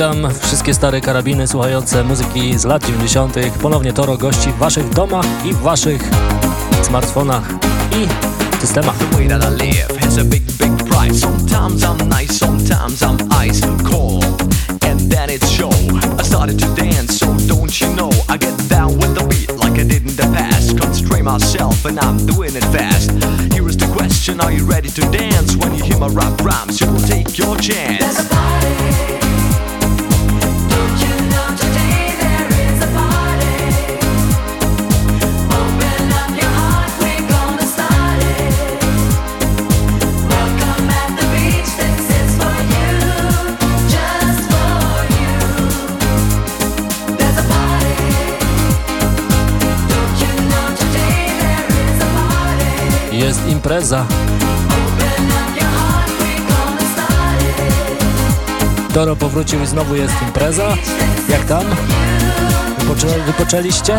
Witam wszystkie stare karabiny słuchające muzyki z lat 90. Ponownie Toro gości w waszych domach i w waszych smartfonach i systemach. The way that I live has a big, big price. Sometimes I'm nice, sometimes I'm ice cold. And then it's show. I started to dance, so don't you know? I get down with the beat like I did in the past. Constrain myself, and I'm doing it fast. Here is the question Are you ready to dance? When you hear my rap rhymes, you will take your chance. It. Toro powrócił i znowu jest impreza. Jak tam? Wypoczę wypoczęliście?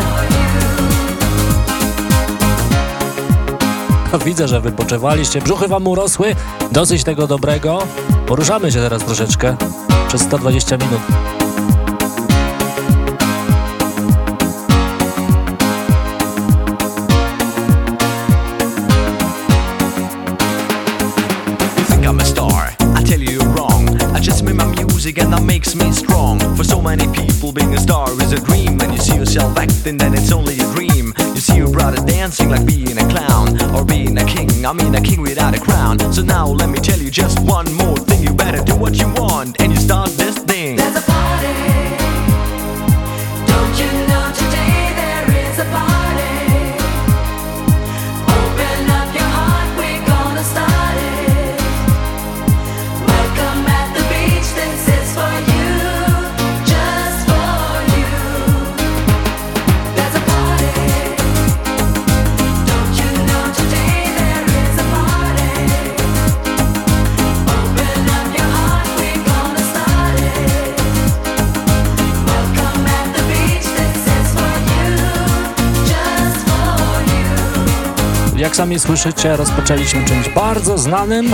Widzę, że wypoczywaliście. Brzuchy wam urosły. Dosyć tego dobrego. Poruszamy się teraz troszeczkę. Przez 120 minut. Słyszycie, rozpoczęliśmy czymś bardzo znanym,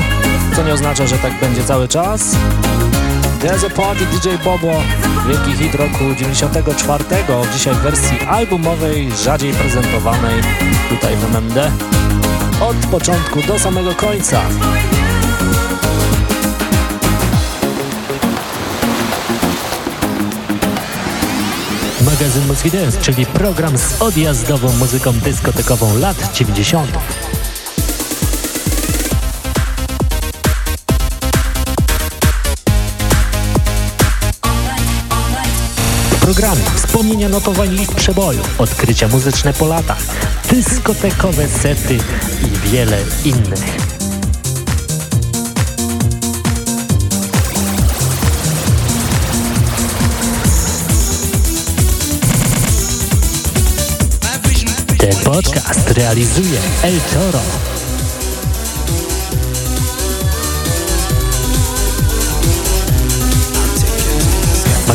co nie oznacza, że tak będzie cały czas. There's a Party DJ Bobo, wielki hit roku 94, dzisiaj w wersji albumowej, rzadziej prezentowanej tutaj w MMD. Od początku do samego końca. Magazyn Muzyki Dance, czyli program z odjazdową muzyką dyskotekową lat 90. W programie wspomnienia notowań list przeboju, odkrycia muzyczne po latach, dyskotekowe sety i wiele innych. Ten podcast realizuje El Toro.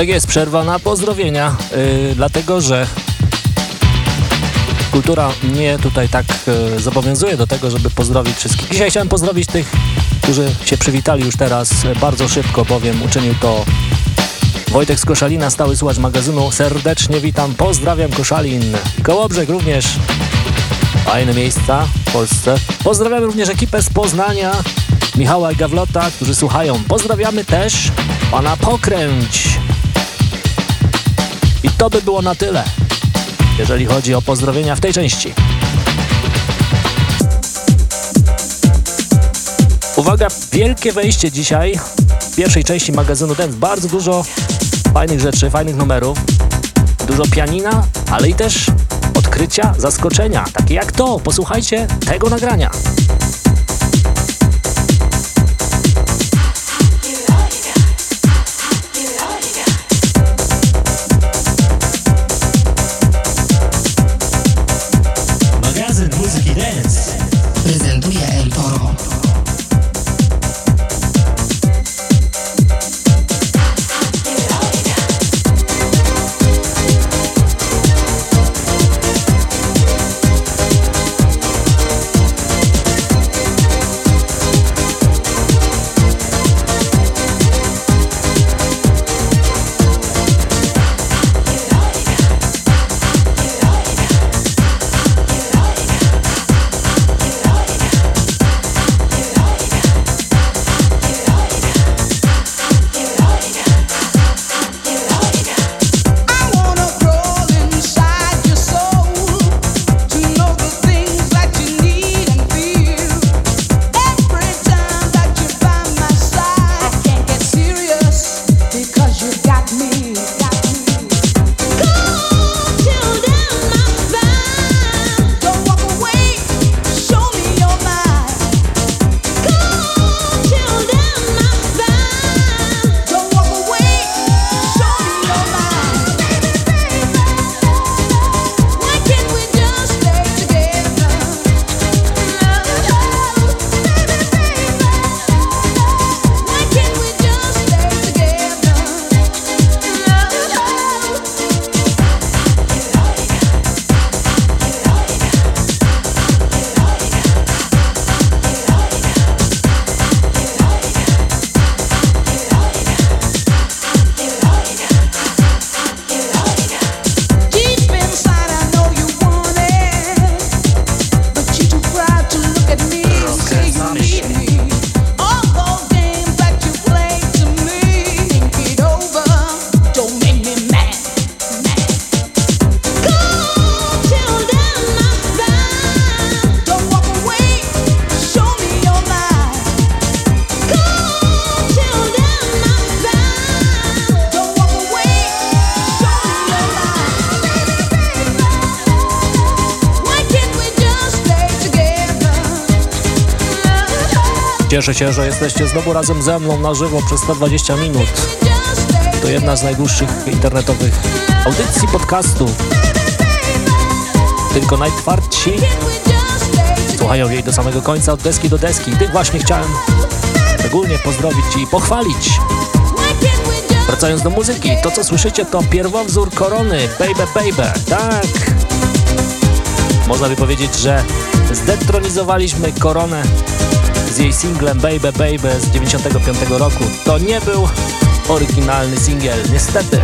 Tak jest, przerwa na pozdrowienia, yy, dlatego że kultura mnie tutaj tak yy, zobowiązuje do tego, żeby pozdrowić wszystkich. Dzisiaj chciałem pozdrowić tych, którzy się przywitali już teraz bardzo szybko, bowiem uczynił to Wojtek z Koszalina, stały słuchacz magazynu. Serdecznie witam, pozdrawiam Koszalin. Kołobrzeg również fajne miejsca w Polsce. Pozdrawiamy również ekipę z Poznania, Michała i Gawlota, którzy słuchają. Pozdrawiamy też pana Pokręć. To by było na tyle, jeżeli chodzi o pozdrowienia w tej części. Uwaga, wielkie wejście dzisiaj w pierwszej części magazynu Dance. Bardzo dużo fajnych rzeczy, fajnych numerów, dużo pianina, ale i też odkrycia, zaskoczenia, takie jak to. Posłuchajcie tego nagrania. Się, że jesteście znowu razem ze mną na żywo przez 120 minut. To jedna z najdłuższych internetowych audycji podcastu. Tylko najtwardsi słuchają jej do samego końca, od deski do deski. Tych właśnie chciałem szczególnie pozdrowić i pochwalić. Wracając do muzyki, to co słyszycie to pierwowzór korony, Baby Baby, tak. Można by powiedzieć, że zdetronizowaliśmy koronę z jej singlem Baby Baby z 95 roku. To nie był oryginalny singiel, niestety.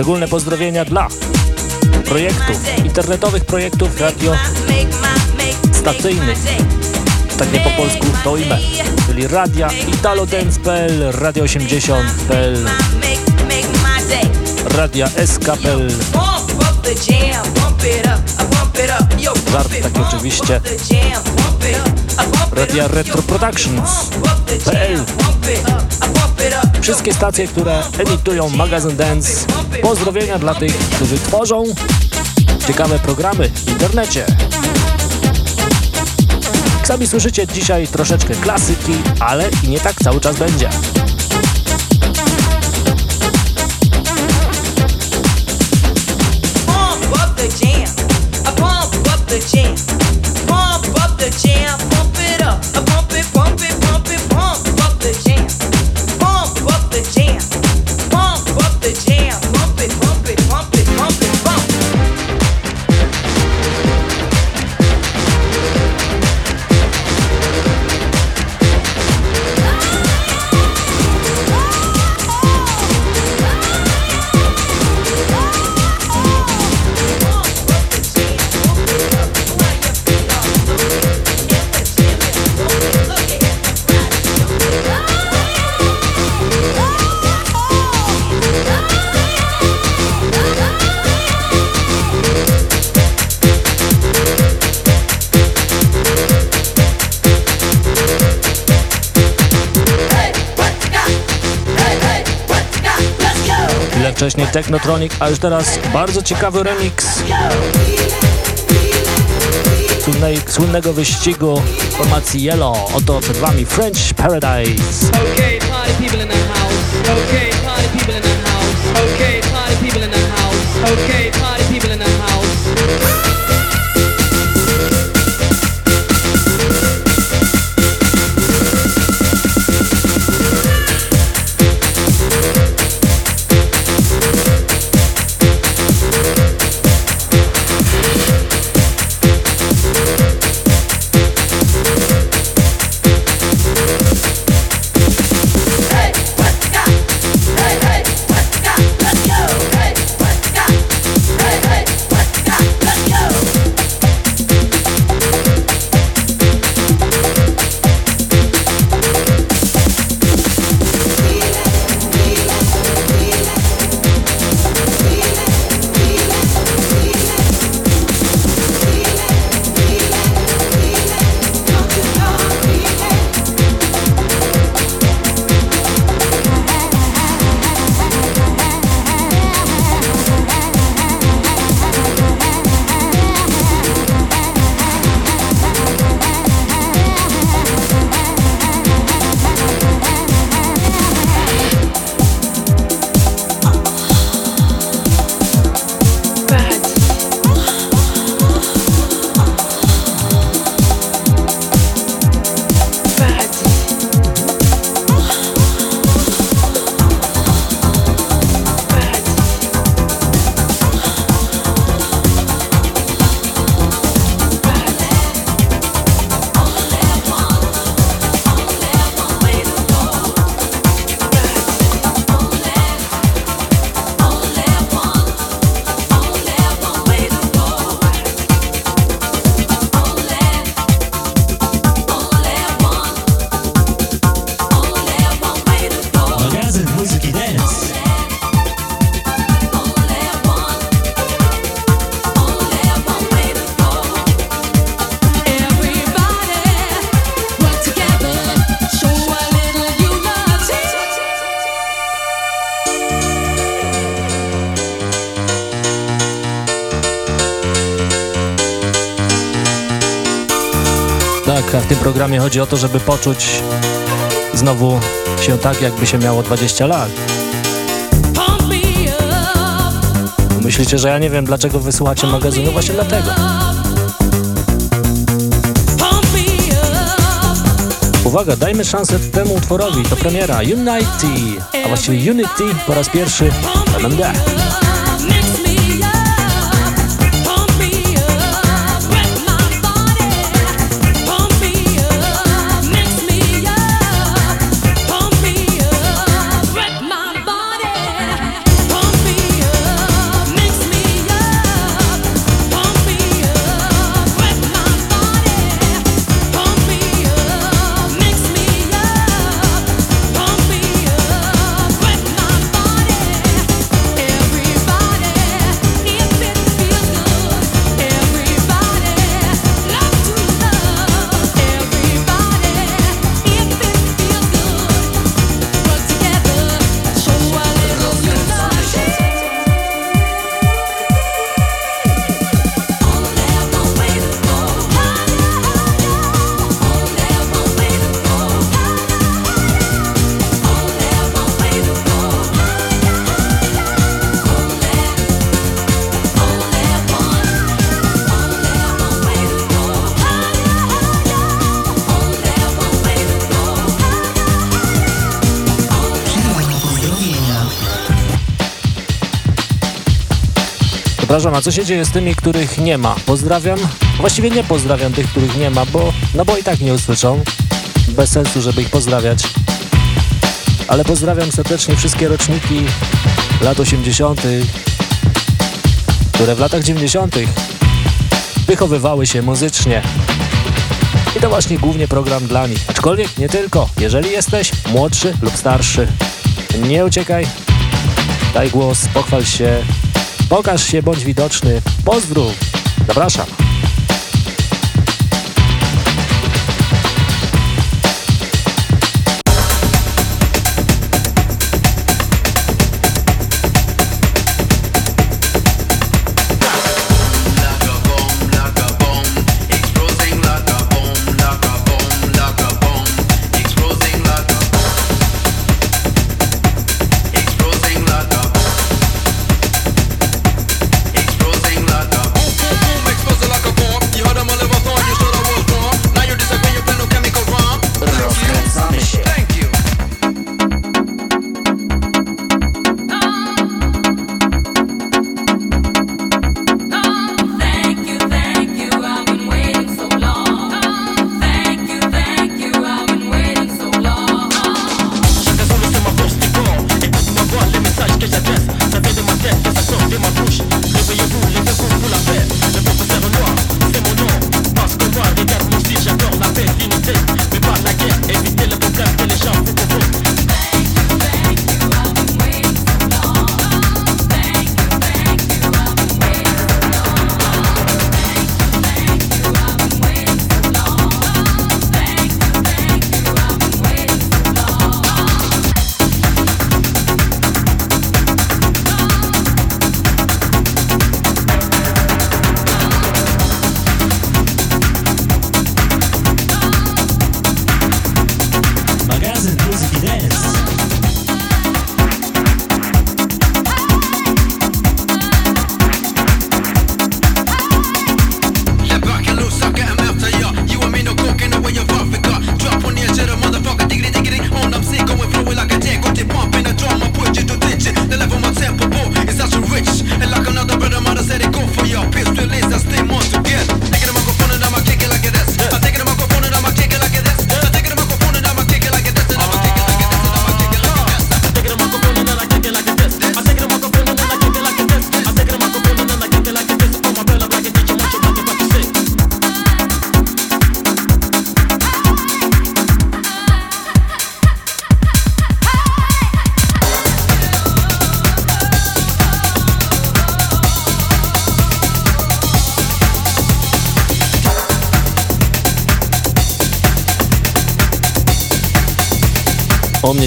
Szczególne pozdrowienia dla projektów, internetowych projektów radio stacyjnych, tak nie po polsku to imię, czyli radia italodance.pl, radio 80.pl, radia sk.pl. Żart taki oczywiście Radia Retro Productions.pl Wszystkie stacje, które edytują magazyn Dance. Pozdrowienia dla tych, którzy tworzą ciekawe programy w internecie. Jak sami słyszycie dzisiaj troszeczkę klasyki, ale i nie tak cały czas będzie. the jam. wcześniej Technotronic, a już teraz bardzo ciekawy remix słynnej, słynnego wyścigu formacji Yellow. Oto przed Wami French Paradise. Okay, party people in the house. Okay, party people in the house. Okay, party people in the house. Okay, programie chodzi o to, żeby poczuć znowu się tak, jakby się miało 20 lat. Myślicie, że ja nie wiem, dlaczego wysłuchacie magazynu? No właśnie dlatego. Uwaga, dajmy szansę temu utworowi. To premiera Unity, a właściwie Unity po raz pierwszy w MMD. przepraszam, a co się dzieje z tymi, których nie ma? Pozdrawiam? Właściwie nie pozdrawiam tych, których nie ma, bo no bo i tak nie usłyszą. Bez sensu, żeby ich pozdrawiać. Ale pozdrawiam serdecznie wszystkie roczniki lat 80., które w latach 90. wychowywały się muzycznie. I to właśnie głównie program dla nich. Aczkolwiek nie tylko. Jeżeli jesteś młodszy lub starszy, nie uciekaj. Daj głos, pochwal się, Pokaż się, bądź widoczny. Pozdrów. Zapraszam.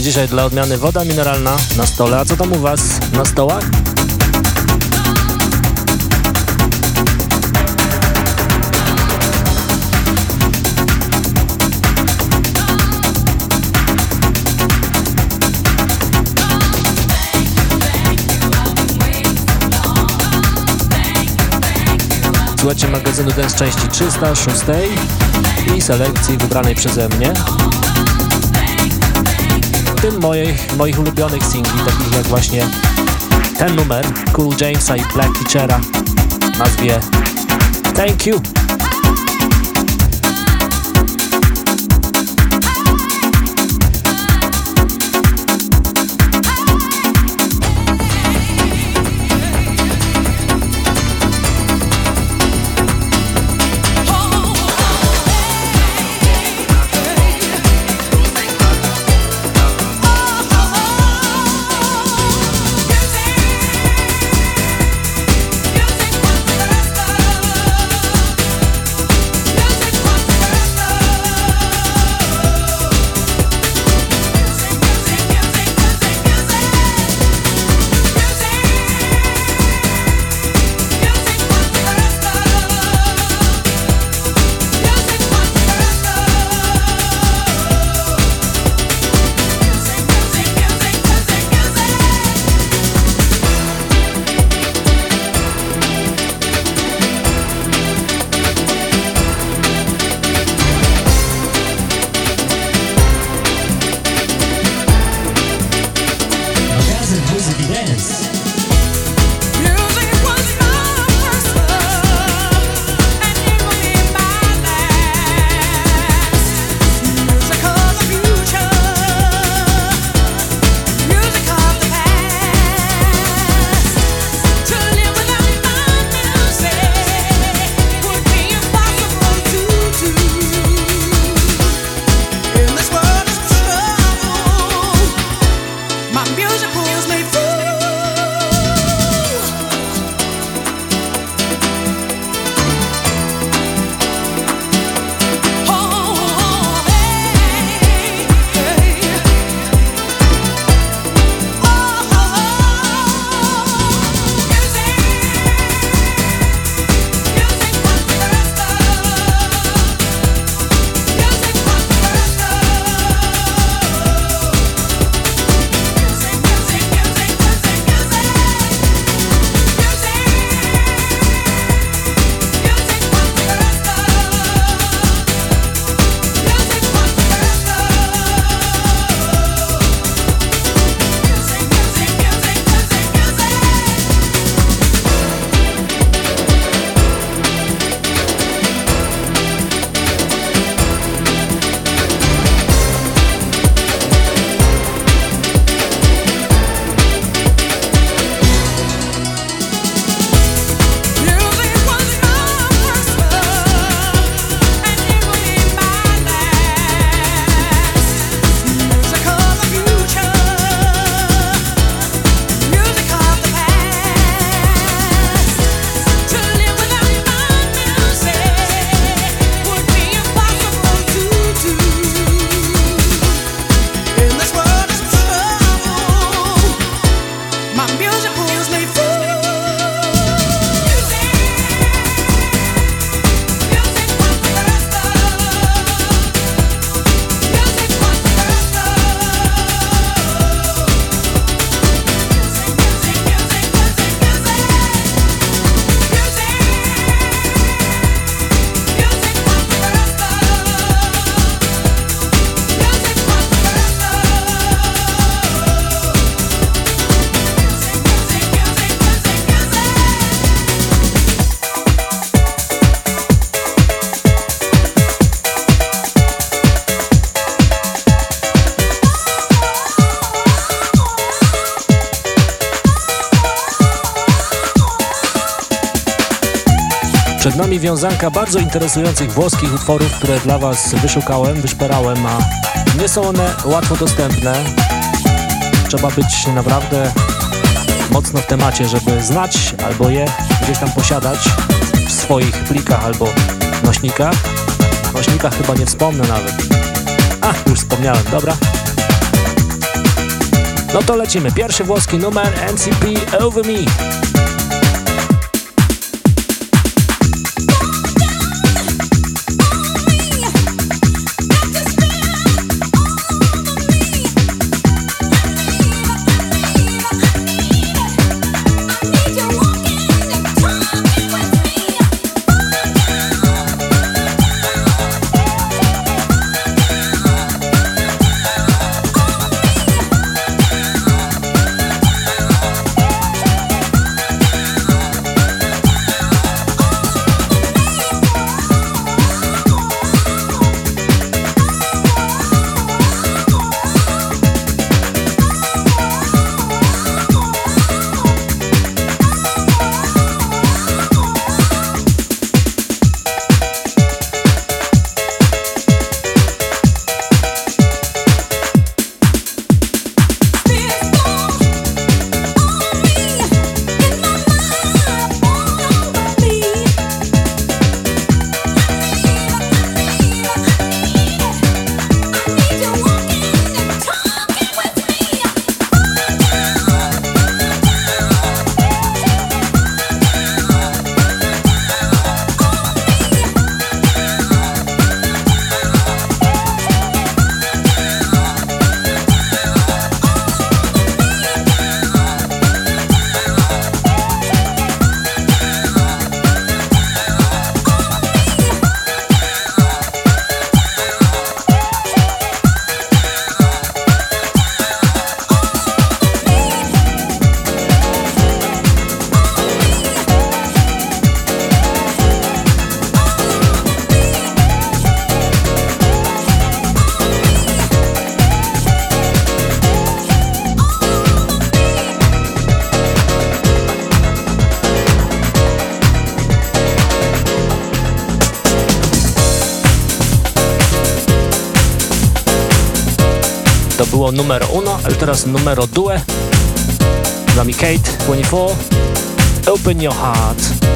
dzisiaj dla odmiany woda mineralna na stole. A co tam u Was na stołach? Słuchajcie magazynu Dance części 306 i selekcji wybranej przeze mnie tym moich, moich ulubionych singli, takich jak właśnie ten numer Cool Jamesa i Black Teachera nazwie Thank You. wiązanka bardzo interesujących włoskich utworów, które dla Was wyszukałem, wyszperałem, a nie są one łatwo dostępne. Trzeba być naprawdę mocno w temacie, żeby znać albo je gdzieś tam posiadać w swoich plikach albo nośnikach. O nośnikach chyba nie wspomnę nawet. A, już wspomniałem, dobra. No to lecimy. Pierwszy włoski numer NCP Over Me. było numero uno, ale teraz numero due. Z nami Kate, 24, Open Your Heart.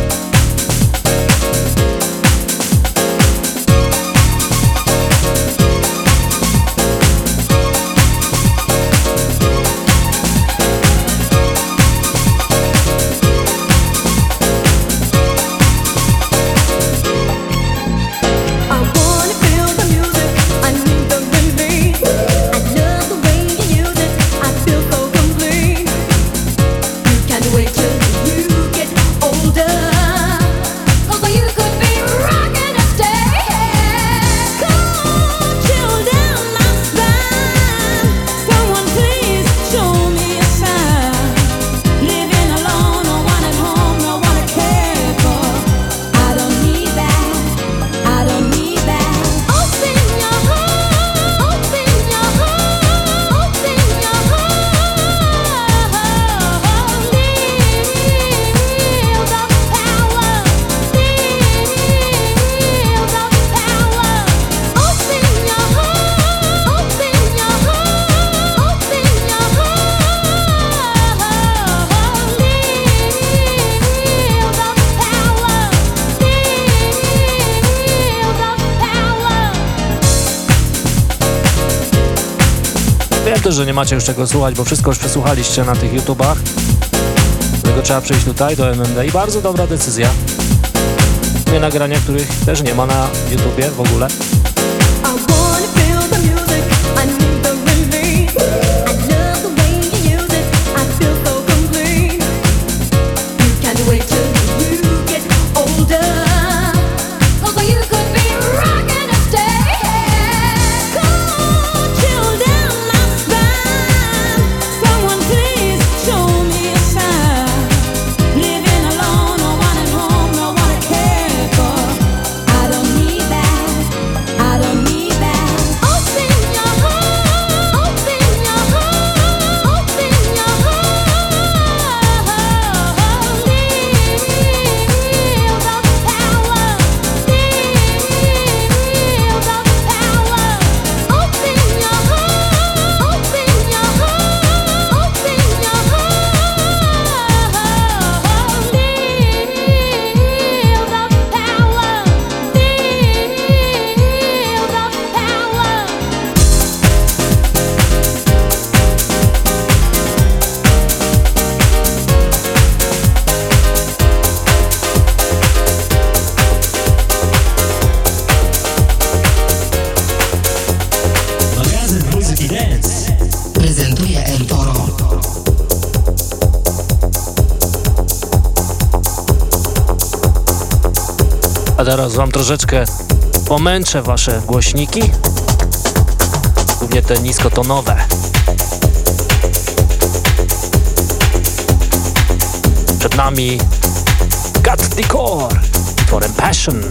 też, że nie macie już czego słuchać, bo wszystko już przesłuchaliście na tych YouTubach. Dlatego trzeba przyjść tutaj do MMD i bardzo dobra decyzja. Nie nagrania, których też nie ma na YouTubie w ogóle. Teraz wam troszeczkę pomęczę wasze głośniki, głównie te niskotonowe. Przed nami Gat the Core, Passion.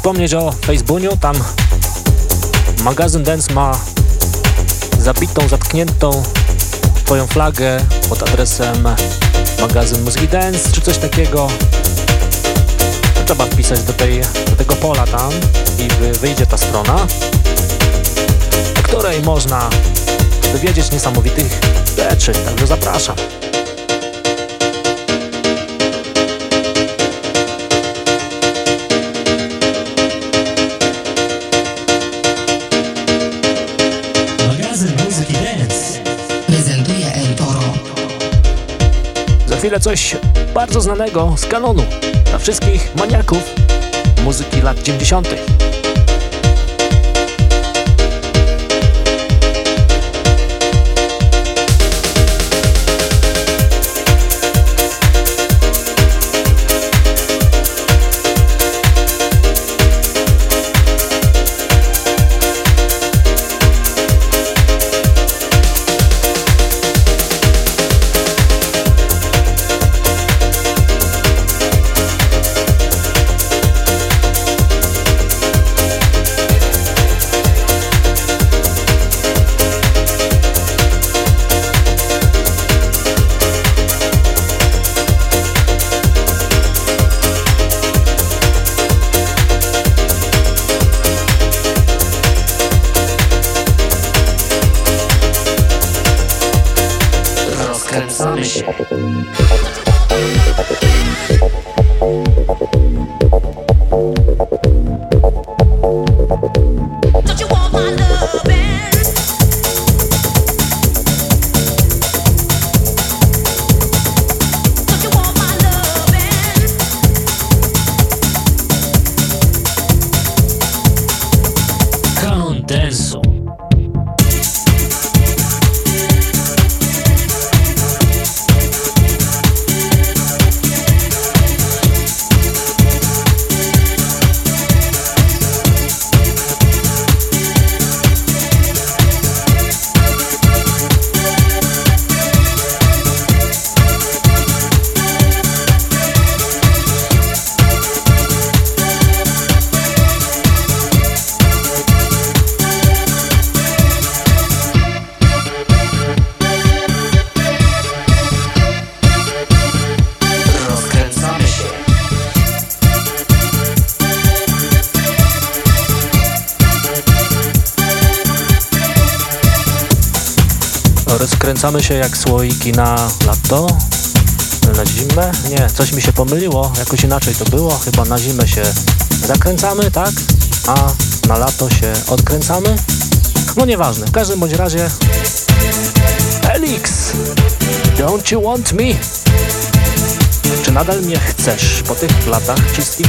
Przypomnieć o Facebooku, tam magazyn Dance ma zabitą, zatkniętą twoją flagę pod adresem magazyn Muzyki Dance czy coś takiego. Trzeba wpisać do, tej, do tego pola tam i wy- wyjdzie ta strona, na której można dowiedzieć niesamowitych rzeczy, także zapraszam. Chwilę coś bardzo znanego z kanonu dla wszystkich maniaków muzyki lat 90. Rozkręcamy się jak słoiki na lato, na zimę. Nie, coś mi się pomyliło, jakoś inaczej to było. Chyba na zimę się zakręcamy, tak? A na lato się odkręcamy. No nieważne, w każdym bądź razie Felix, don't you want me? Czy nadal mnie chcesz po tych latach wszystkich?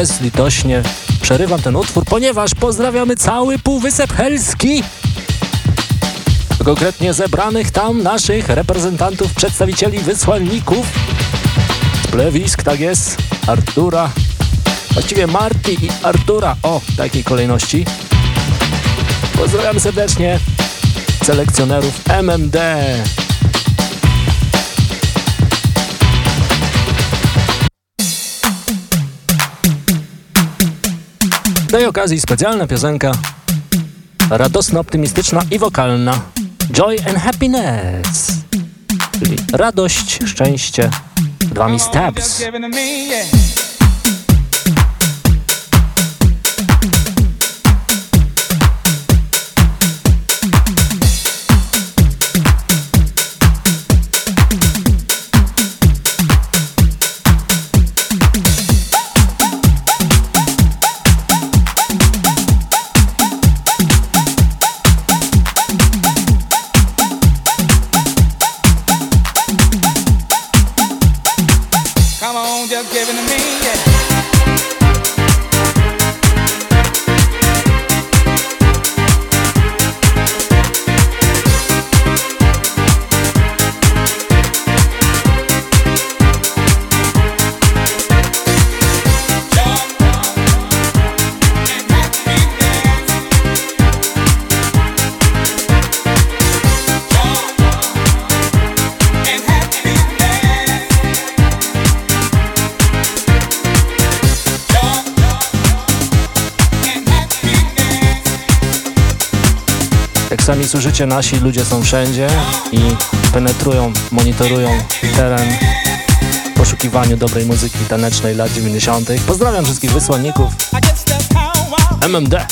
Bezlitośnie przerywam ten utwór, ponieważ pozdrawiamy cały Półwysep Helski. Konkretnie zebranych tam naszych reprezentantów, przedstawicieli wysłanników plewisk, tak jest, Artura, właściwie Marty i Artura, o, takiej kolejności. Pozdrawiam serdecznie selekcjonerów MMD. Tej okazji specjalna piosenka radosna, optymistyczna i wokalna. Joy and Happiness czyli radość, szczęście dwami steps słyszycie, nasi ludzie są wszędzie i penetrują, monitorują teren w poszukiwaniu dobrej muzyki tanecznej lat 90. Pozdrawiam wszystkich wysłanników MMD.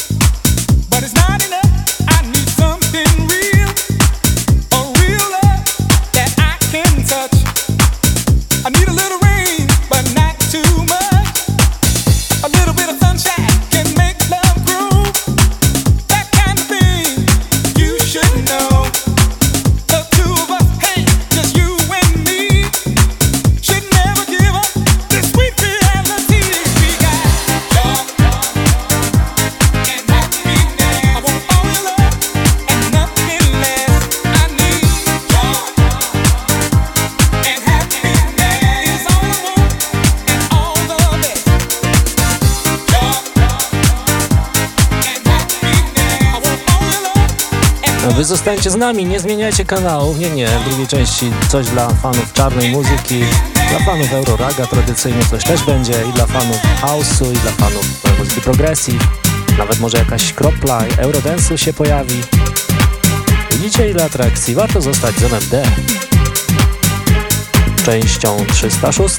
Zostańcie z nami, nie zmieniajcie kanałów. Nie, nie, w drugiej części coś dla fanów czarnej muzyki, dla fanów Euroraga tradycyjnie coś też będzie i dla fanów house'u i dla fanów muzyki progressive. Nawet może jakaś kropla Eurodance'u się pojawi. Widzicie ile atrakcji? Warto zostać z MMD. Częścią 306.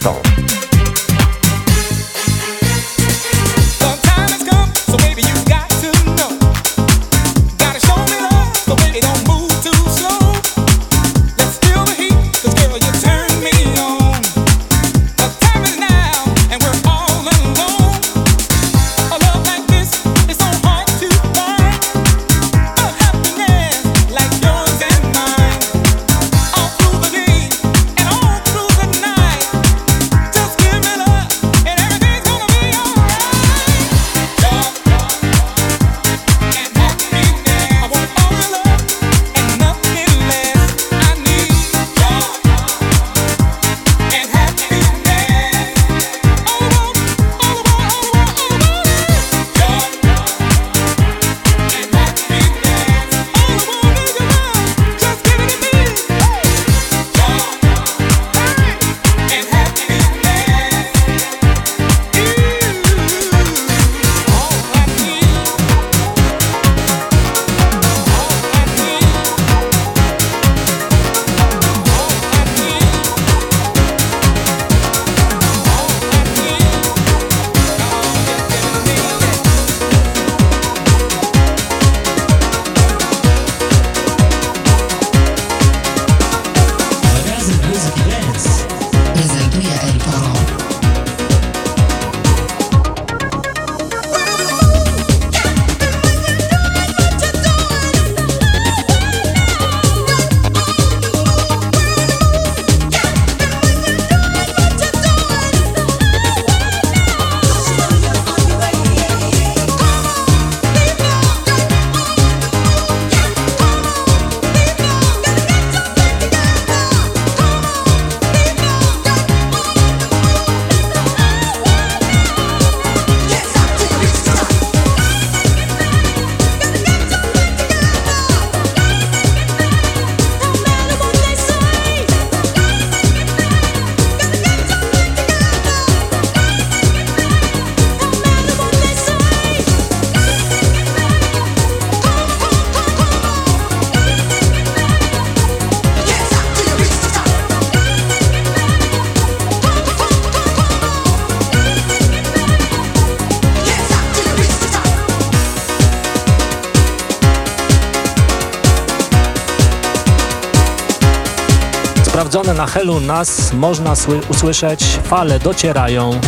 na Helu nas można sły- usłyszeć, fale docierają.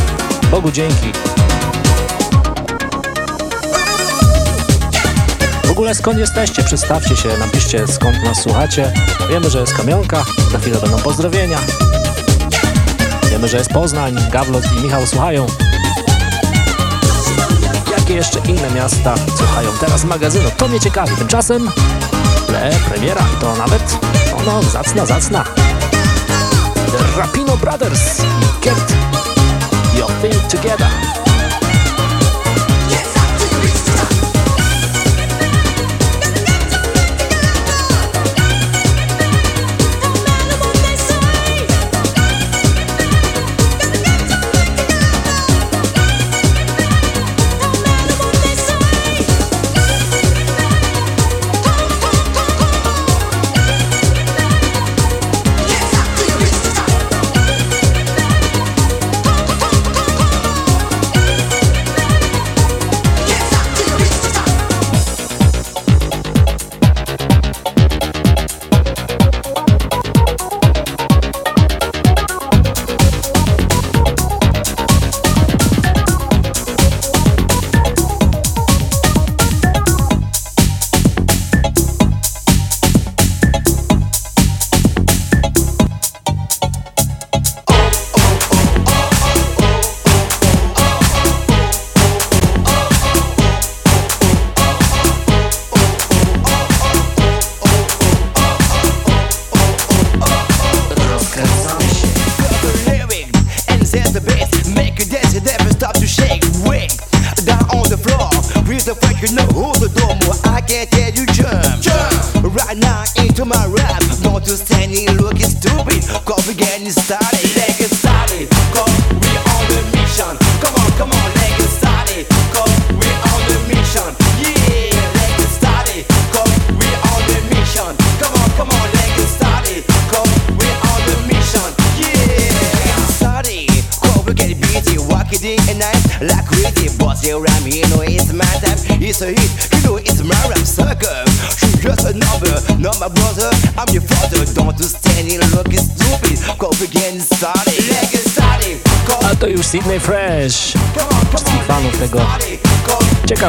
Bogu dzięki. W ogóle skąd jesteście? Przedstawcie się, napiszcie skąd nas słuchacie. Wiemy, że jest Kamionka, za chwilę będą pozdrowienia. Wiemy, że jest Poznań, Gawlot i Michał słuchają. Jakie jeszcze inne miasta słuchają teraz magazynu? To mnie ciekawi. Tymczasem Le, premiera i to nawet, no, no, zacna, zacna. Rapino Brothers Get Your Thing Together.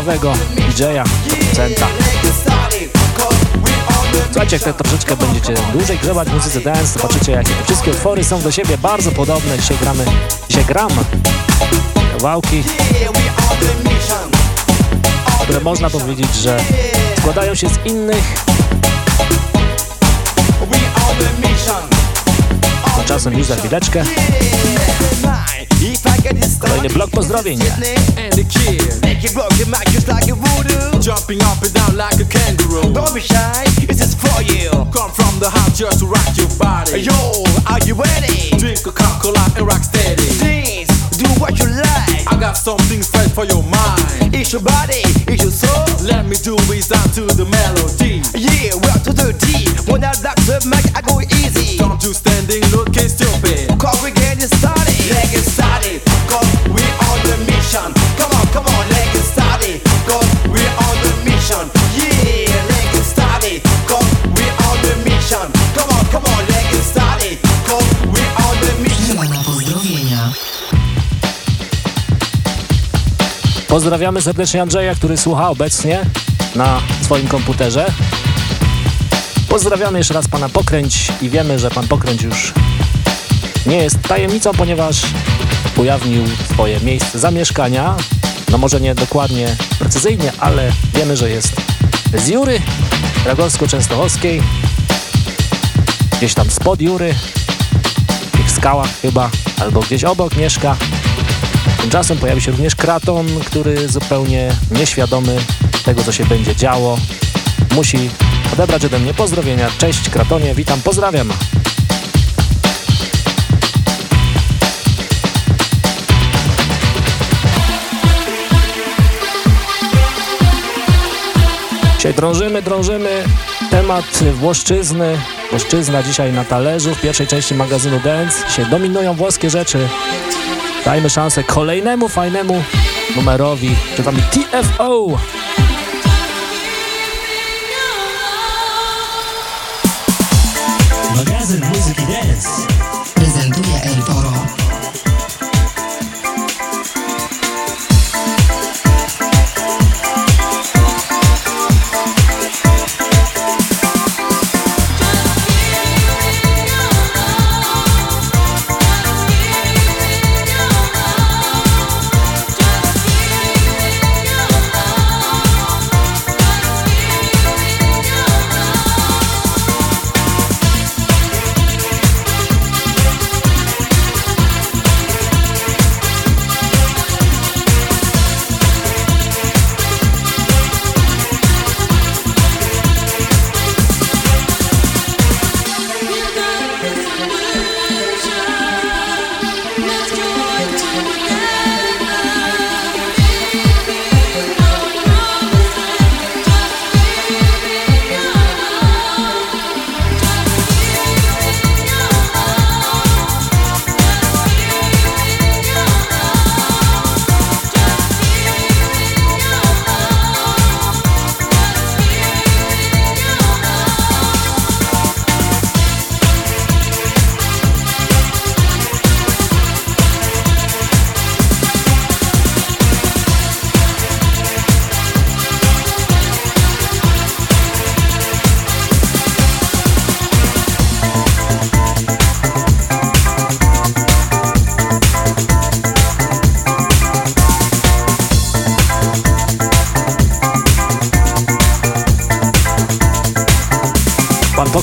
Ciekawego DJ-a, Słuchajcie, jak tak troszeczkę będziecie dłużej grzebać w muzyce dance, zobaczycie jakie te wszystkie utwory są do siebie bardzo podobne. Dzisiaj gramy, dzisiaj gram kawałki, które można powiedzieć, że składają się z innych, We on the już za chwileczkę If I get this kolejny blok pozdrowień. And the kid Make it rock your mic just like a voodoo. jumping up and down like a kangaroo. Don't be shy, this is for you. Come from the heart just to rock your body. Yo, are you ready? Drink a Coca-Cola and rock steady. Do what you like. I got something fresh for your mind. It's your body, it's your soul. Let me do it down to the melody. Yeah, well to the D. When I rock the mic, I go easy. Don't you standing looking stupid. Cause we getting started. Let's get started. Cause we on the mission. Pozdrawiamy serdecznie Andrzeja, który słucha obecnie na swoim komputerze. Pozdrawiamy jeszcze raz pana Pokręć i wiemy, że pan Pokręć już nie jest tajemnicą, ponieważ ujawnił swoje miejsce zamieszkania. No może nie dokładnie precyzyjnie, ale wiemy, że jest z Jury Ragowsko-Częstochowskiej. Gdzieś tam spod Jury, w skałach chyba, albo gdzieś obok mieszka. Tymczasem pojawi się również Kraton, który zupełnie nieświadomy tego, co się będzie działo, musi odebrać ode mnie pozdrowienia. Cześć Kratonie, witam, pozdrawiam. Dzisiaj drążymy, drążymy temat Włoszczyzny. Włoszczyzna dzisiaj na talerzu w pierwszej części magazynu Dance. Dzisiaj dominują włoskie rzeczy. Dajmy szansę kolejnemu fajnemu numerowi, czy tam TFO. Magazyn muzyki dance.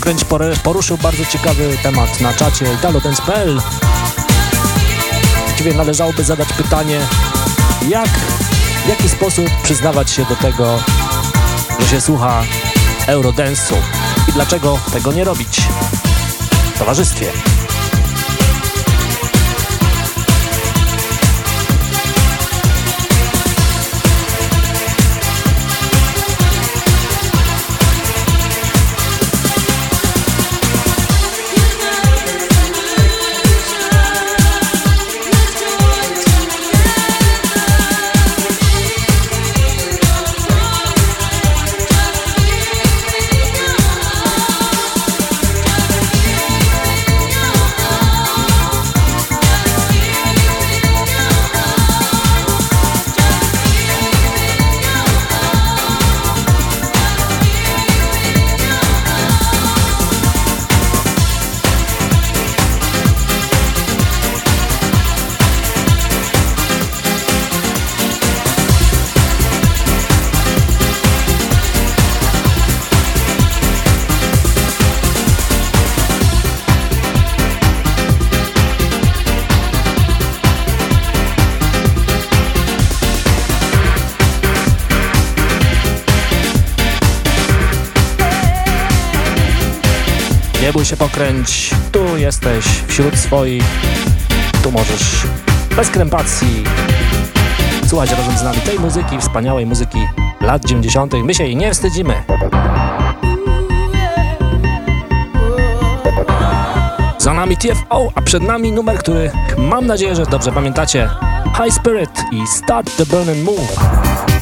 Pore- poruszył bardzo ciekawy temat na czacie italodance.pl. Właściwie należałoby zadać pytanie, jak w jaki sposób przyznawać się do tego, że się słucha Eurodance'u i dlaczego tego nie robić w towarzystwie. Pokręć, tu jesteś wśród swoich, tu możesz bez krępacji słuchać razem z nami tej muzyki, wspaniałej muzyki lat 90. My się jej nie wstydzimy. Za nami TFO, a przed nami numer, który mam nadzieję, że dobrze pamiętacie. High Spirit i Start the Burning Move.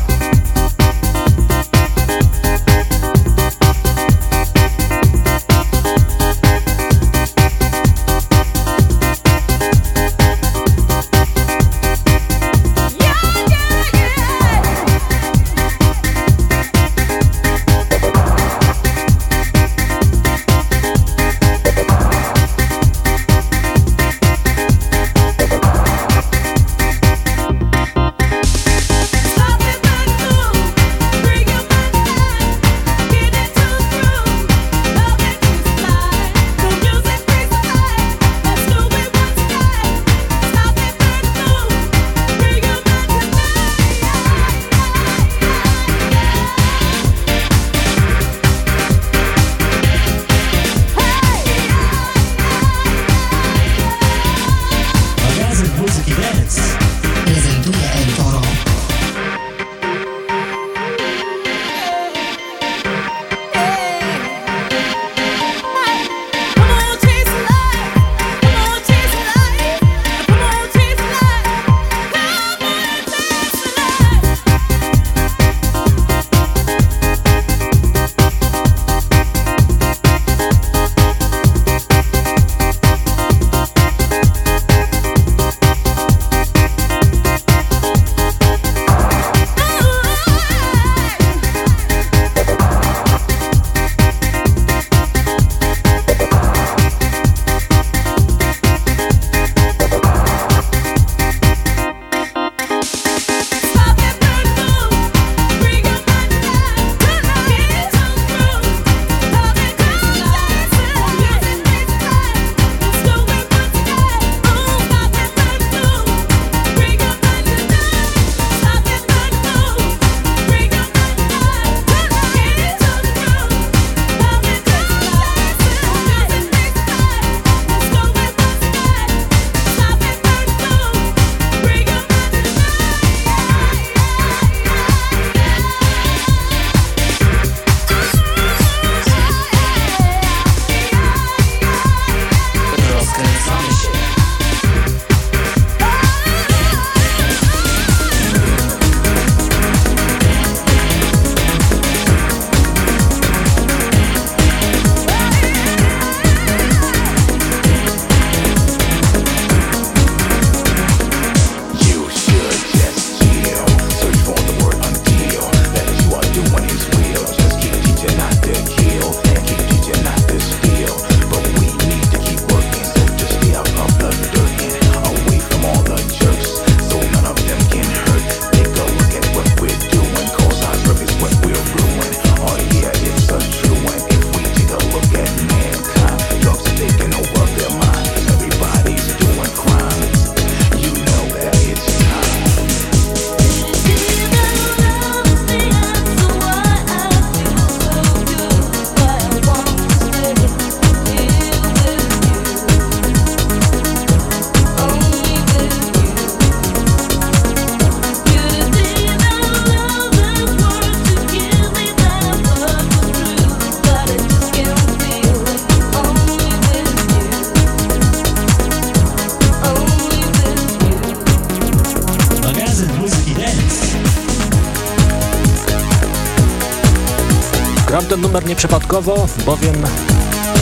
Numer nieprzypadkowo, bowiem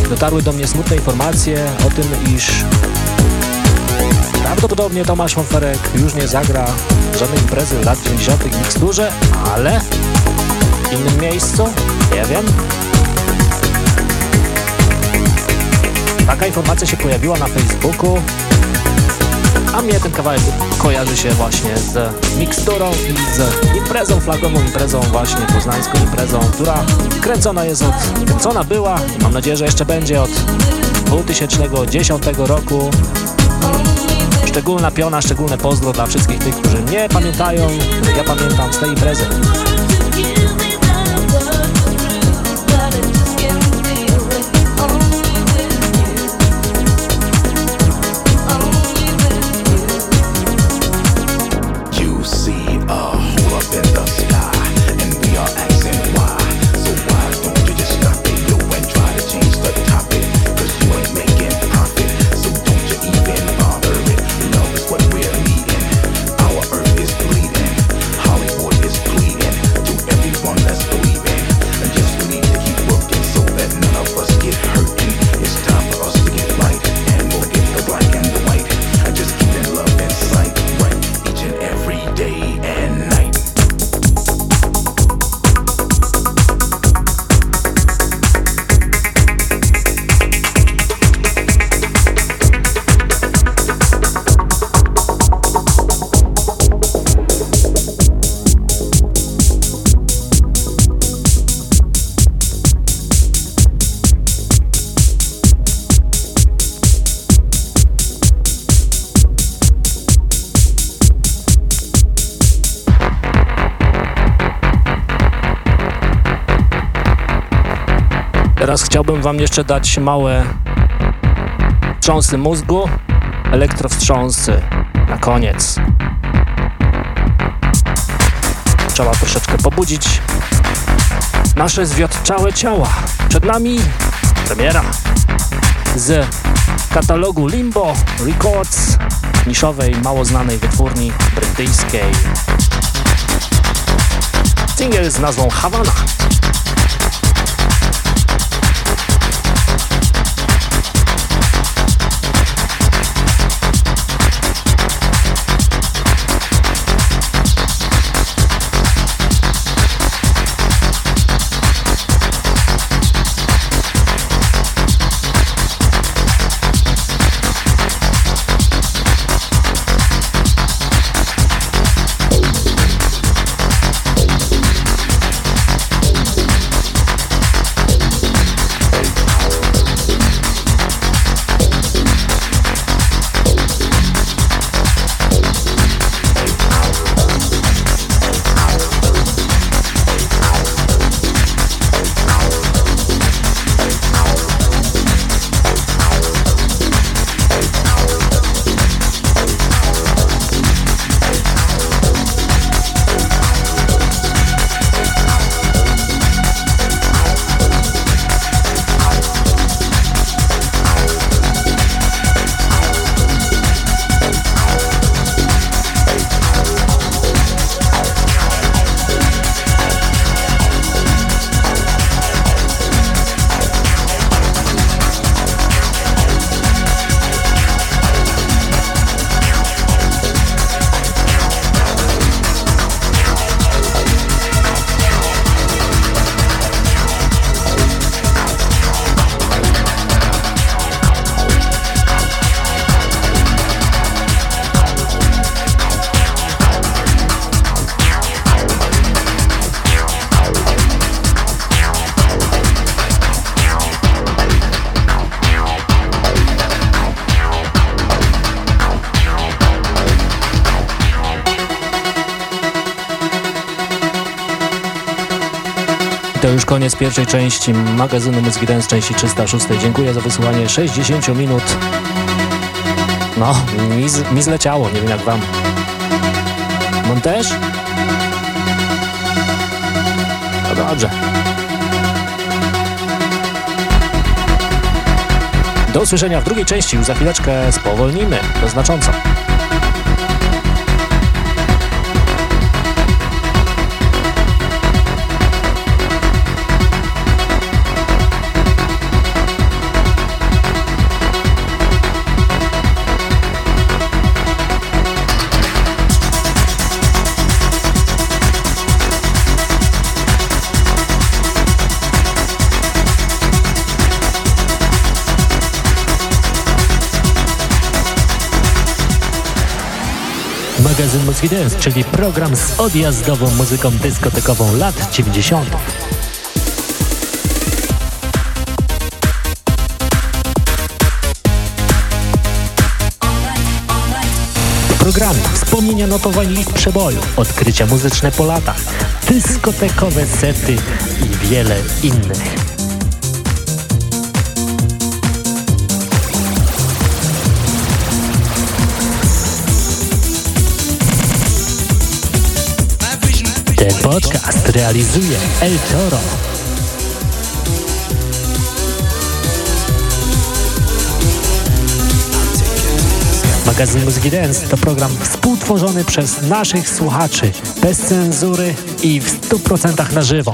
dotarły do mnie smutne informacje o tym, iż prawdopodobnie Tomasz Fonferek już nie zagra żadnej imprezy lat 90. w miksturze, ale w innym miejscu, nie wiem. Taka informacja się pojawiła na Facebooku, a mnie ten kawałek kojarzy się właśnie z miksturą i z imprezą, flagową imprezą, właśnie poznańską imprezą, która kręcona jest od, kręcona była i mam nadzieję, że jeszcze będzie od 2010 roku. Szczególna piona, szczególne pozdro dla wszystkich tych, którzy nie pamiętają, ja pamiętam z tej imprezy. Teraz chciałbym Wam jeszcze dać małe wstrząsy mózgu, elektrowstrząsy na koniec. Trzeba troszeczkę pobudzić nasze zwiotczałe ciała. Przed nami premiera z katalogu Limbo Records, niszowej, mało znanej wytwórni brytyjskiej. Single z nazwą Havana. Pierwszej części magazynu Muzyki Dance części 306. Dziękuję za wysłuchanie 60 minut. No, mi, z, mi zleciało, nie wiem jak wam. Wam też? No dobrze. Do usłyszenia w drugiej części, już za chwileczkę spowolnimy, to znacząco. Mózgi Dance, czyli program z odjazdową muzyką dyskotekową lat 90. W programie wspomnienia notowań list przeboju, odkrycia muzyczne po latach, dyskotekowe sety i wiele innych. Podcast realizuje El Toro. Magazyn Muzyki Dance to program współtworzony przez naszych słuchaczy, bez cenzury i w 100% na żywo.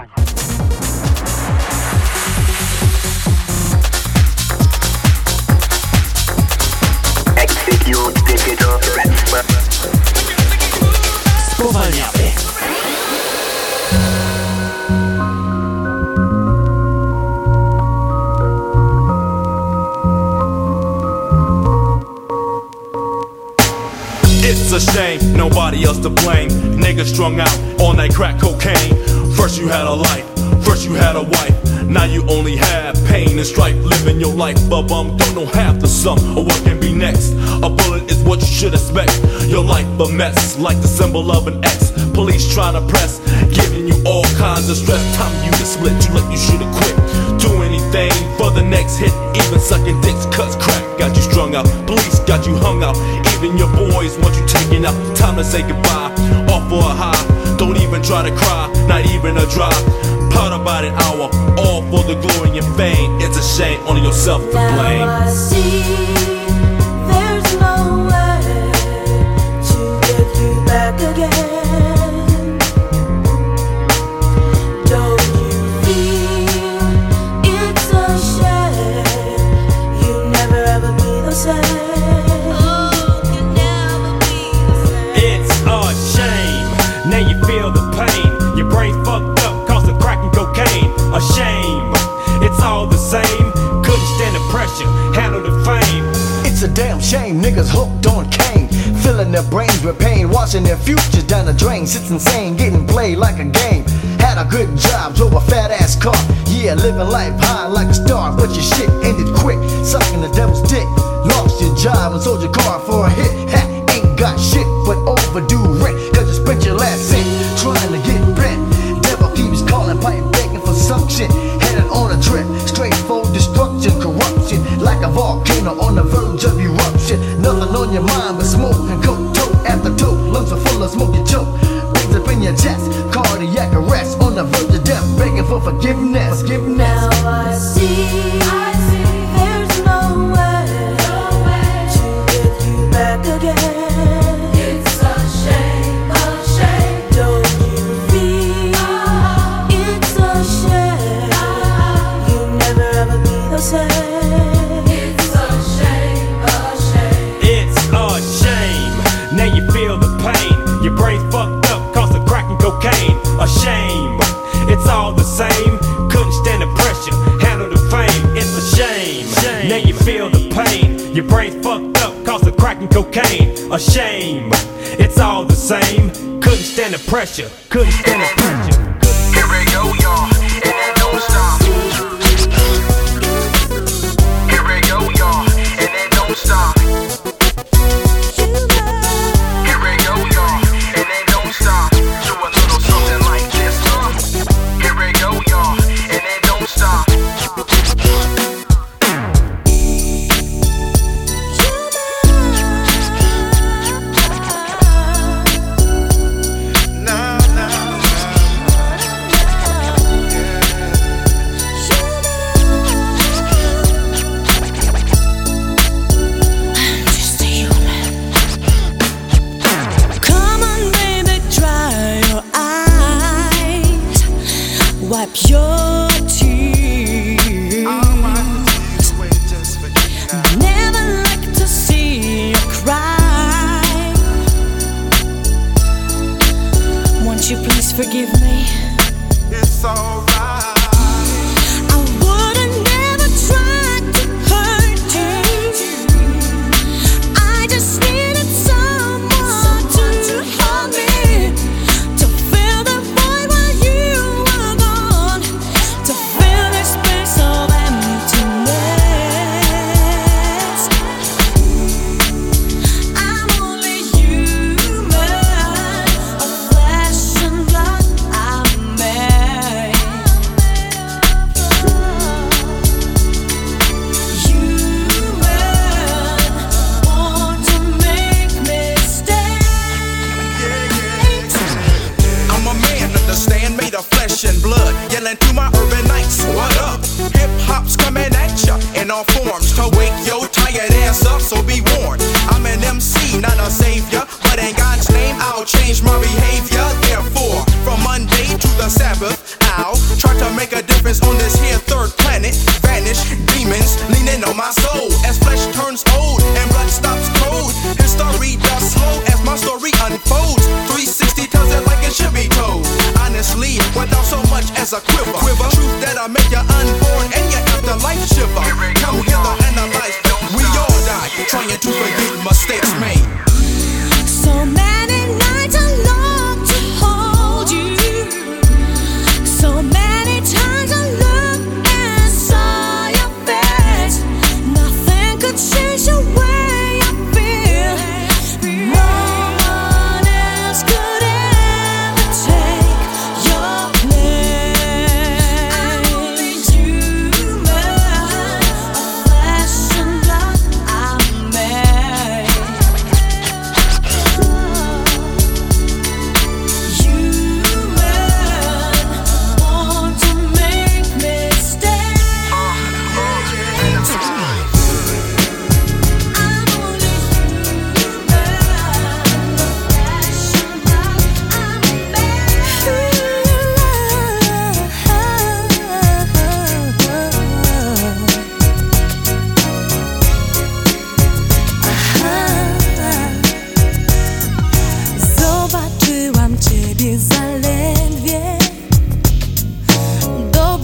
Else to blame. Niggas strung out on that crack cocaine. First you had a life, first you had a wife. Now you only have pain and strife living your life. But bum don't know half the sum or what can be next. A bullet is what you should expect. Your life a mess, like the symbol of an X. Police trying to press, giving you all kinds of stress. Time you to split, you like you should have quit. Do anything for the next hit, even sucking dicks, cause crack got you strung out. Police got you hung out. Even your boys want you taken out. Time to say goodbye, off for a high. Don't even try to cry, not even a drop. Part about an hour, all for the glory and fame. It's a shame, only yourself to blame. Watching their futures down the drain. Sits insane, getting played like a game. Had a good job, drove a fat ass car. Yeah, living life high like a star, but your shit ended quick. Sucking the devil's dick. Lost your job and sold your car for a hit. Ha, ain't got shit but overdue rent. Cause you spent your last cent trying to cocaine. A shame. It's all the same. Couldn't stand the pressure. Handle the fame. It's a shame. Now you feel the pain. Your brain's fucked up cause of crack and cocaine. A shame. It's all the same. Couldn't stand the pressure. Couldn't stand the pressure.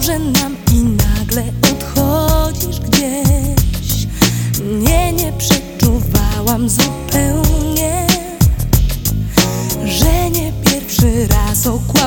dobrze nam i nagle odchodzisz gdzieś. Nie, nie przeczuwałam zupełnie Że nie pierwszy raz okłamałam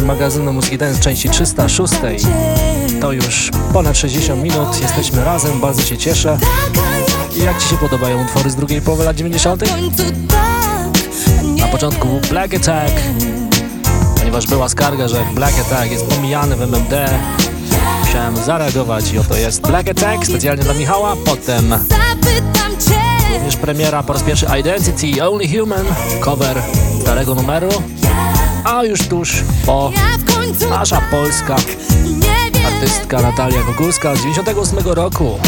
części magazynu Muzyki Dance, części 306. To już ponad 60 minut, jesteśmy razem, bardzo się cieszę. Jak Ci się podobają utwory z drugiej połowy lat 90.? Na początku był Black Attack, ponieważ była skarga, że Black Attack jest pomijany w MMD. Musiałem zareagować i oto jest Black Attack specjalnie dla Michała, potem również premiera po raz pierwszy Identity Only Human, cover starego numeru a już tuż po nasza polska artystka Natalia Gogulska z 98 roku.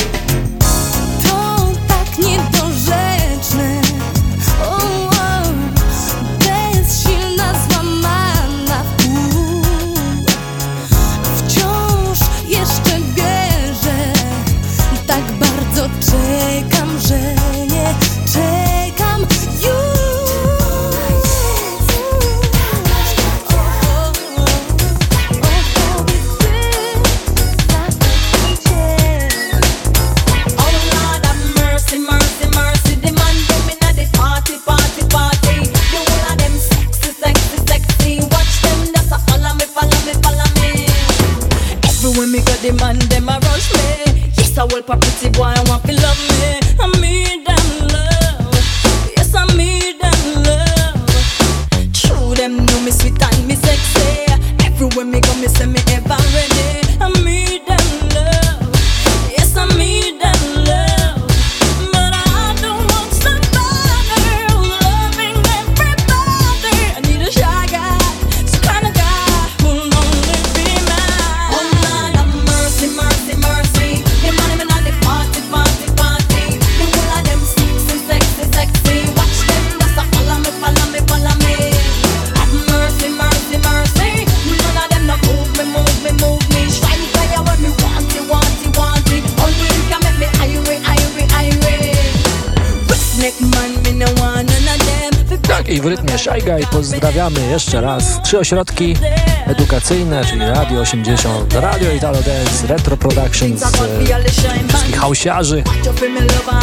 I w rytmie Guy pozdrawiamy jeszcze raz trzy ośrodki edukacyjne, czyli Radio 80, Radio Italo Dance, Retro Productions, e, wszystkich hausiarzy. You feel me lover,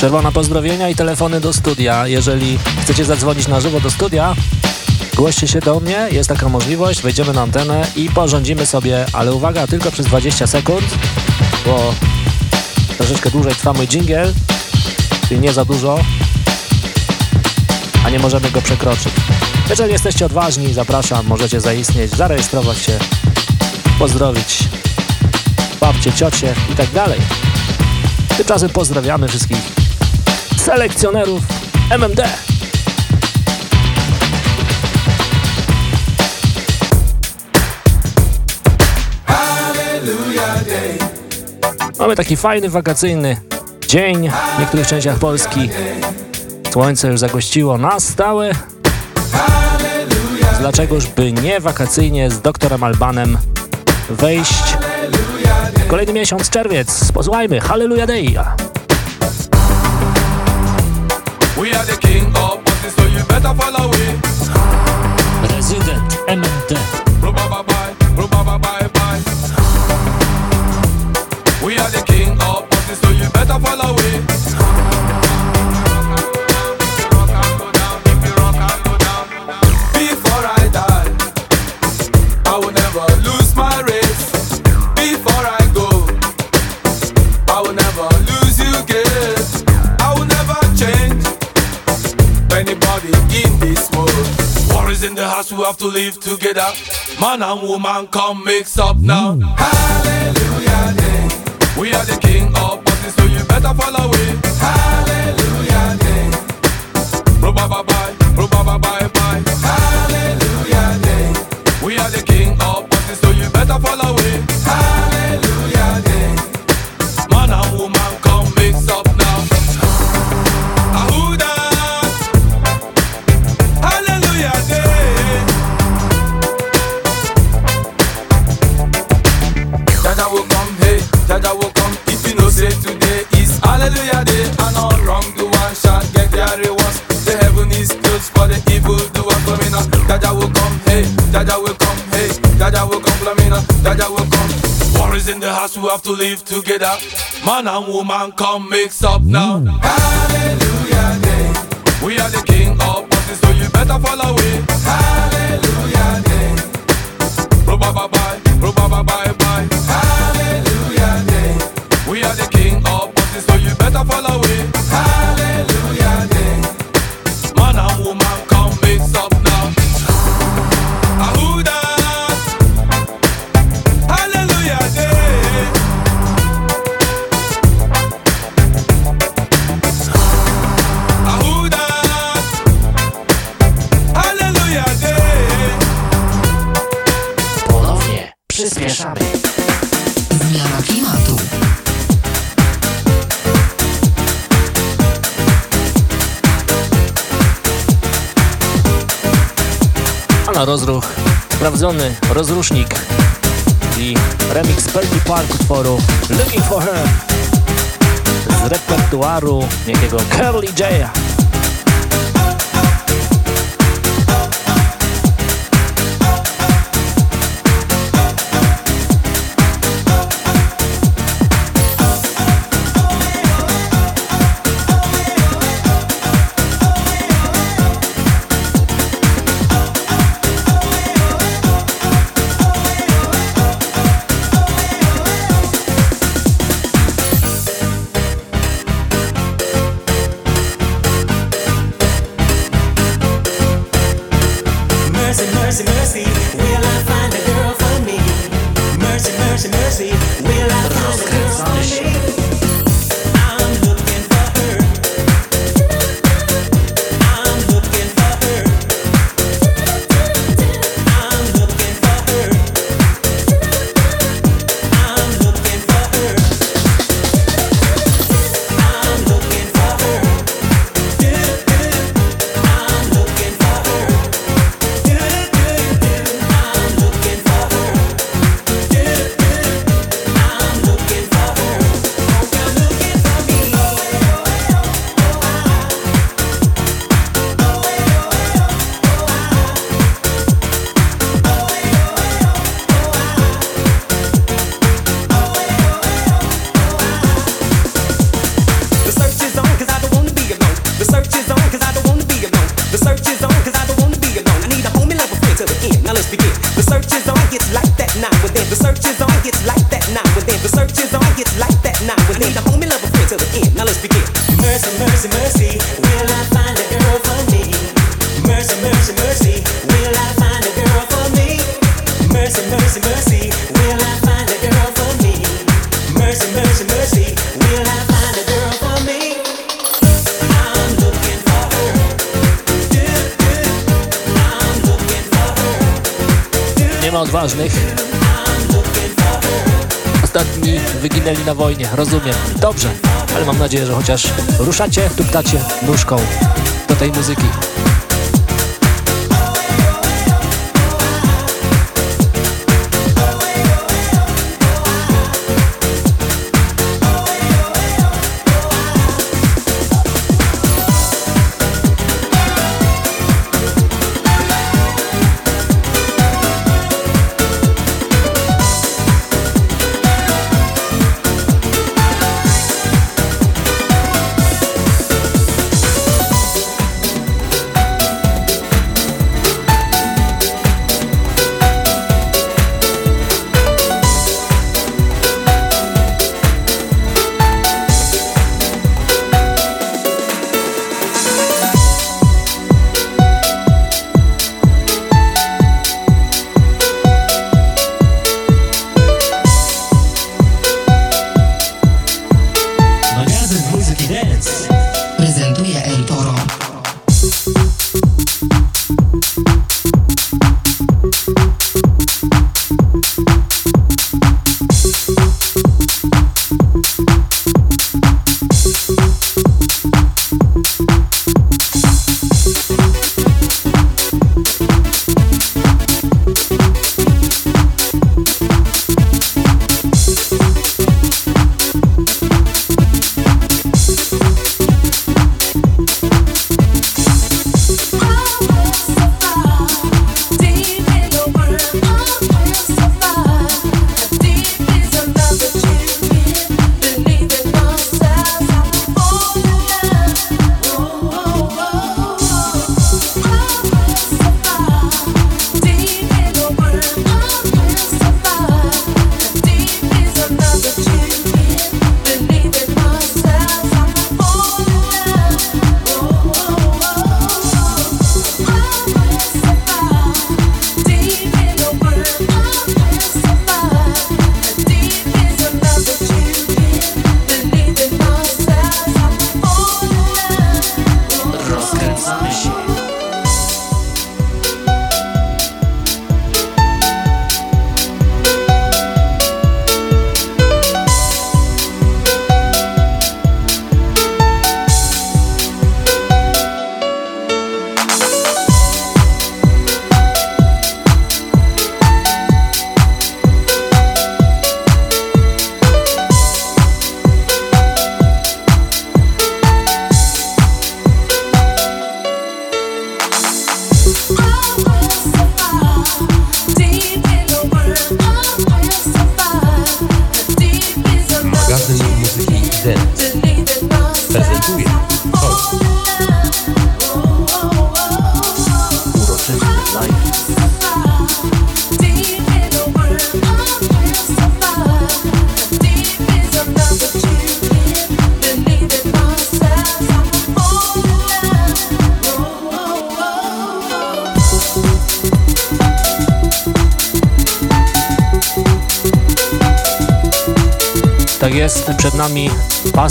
Przerwa na pozdrowienia i telefony do studia. Jeżeli chcecie zadzwonić na żywo do studia, głoście się do mnie, jest taka możliwość, wejdziemy na antenę i porządzimy sobie, ale uwaga, tylko przez 20 sekund, bo troszeczkę dłużej trwa mój jingle, czyli nie za dużo, a nie możemy go przekroczyć. Jeżeli jesteście odważni, zapraszam, możecie zaistnieć, zarejestrować się, pozdrowić babcie, ciocie i tak dalej. Tymczasem pozdrawiamy wszystkich selekcjonerów MMD. Mamy taki fajny wakacyjny dzień w niektórych częściach Polski. Słońce już zagościło na stałe. Dlaczegoż by nie wakacyjnie z doktorem Albanem wejść kolejny miesiąc, czerwiec. Posłuchajmy, Hallelujah Day. We are the king of parties, so you better follow it. Rezydent MMD. Rubaba bye, rubaba bye bye. We are the king of parties, so you better follow it. In we have to live together. Man and woman, come mix up now. Hallelujah, day. We are the king of parties, so you better follow it. Hallelujah, day. Rubaba bye, rubaba bye bye. Hallelujah, Jaja will come. War is in the house, we have to live together. Man and woman, come mix up now. Mm. Hallelujah day. We are the king of parties, so you better follow it. Hallelujah day. Rubaba bye, rubaba i remix Pelty Park utworu Looking for Her z repertuaru niejakiego Curly J'a. Chociaż ruszacie, tuptacie nóżką do tej muzyki.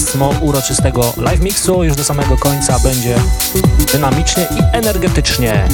Pasmo uroczystego live mixu. Już do samego końca będzie dynamicznie i energetycznie.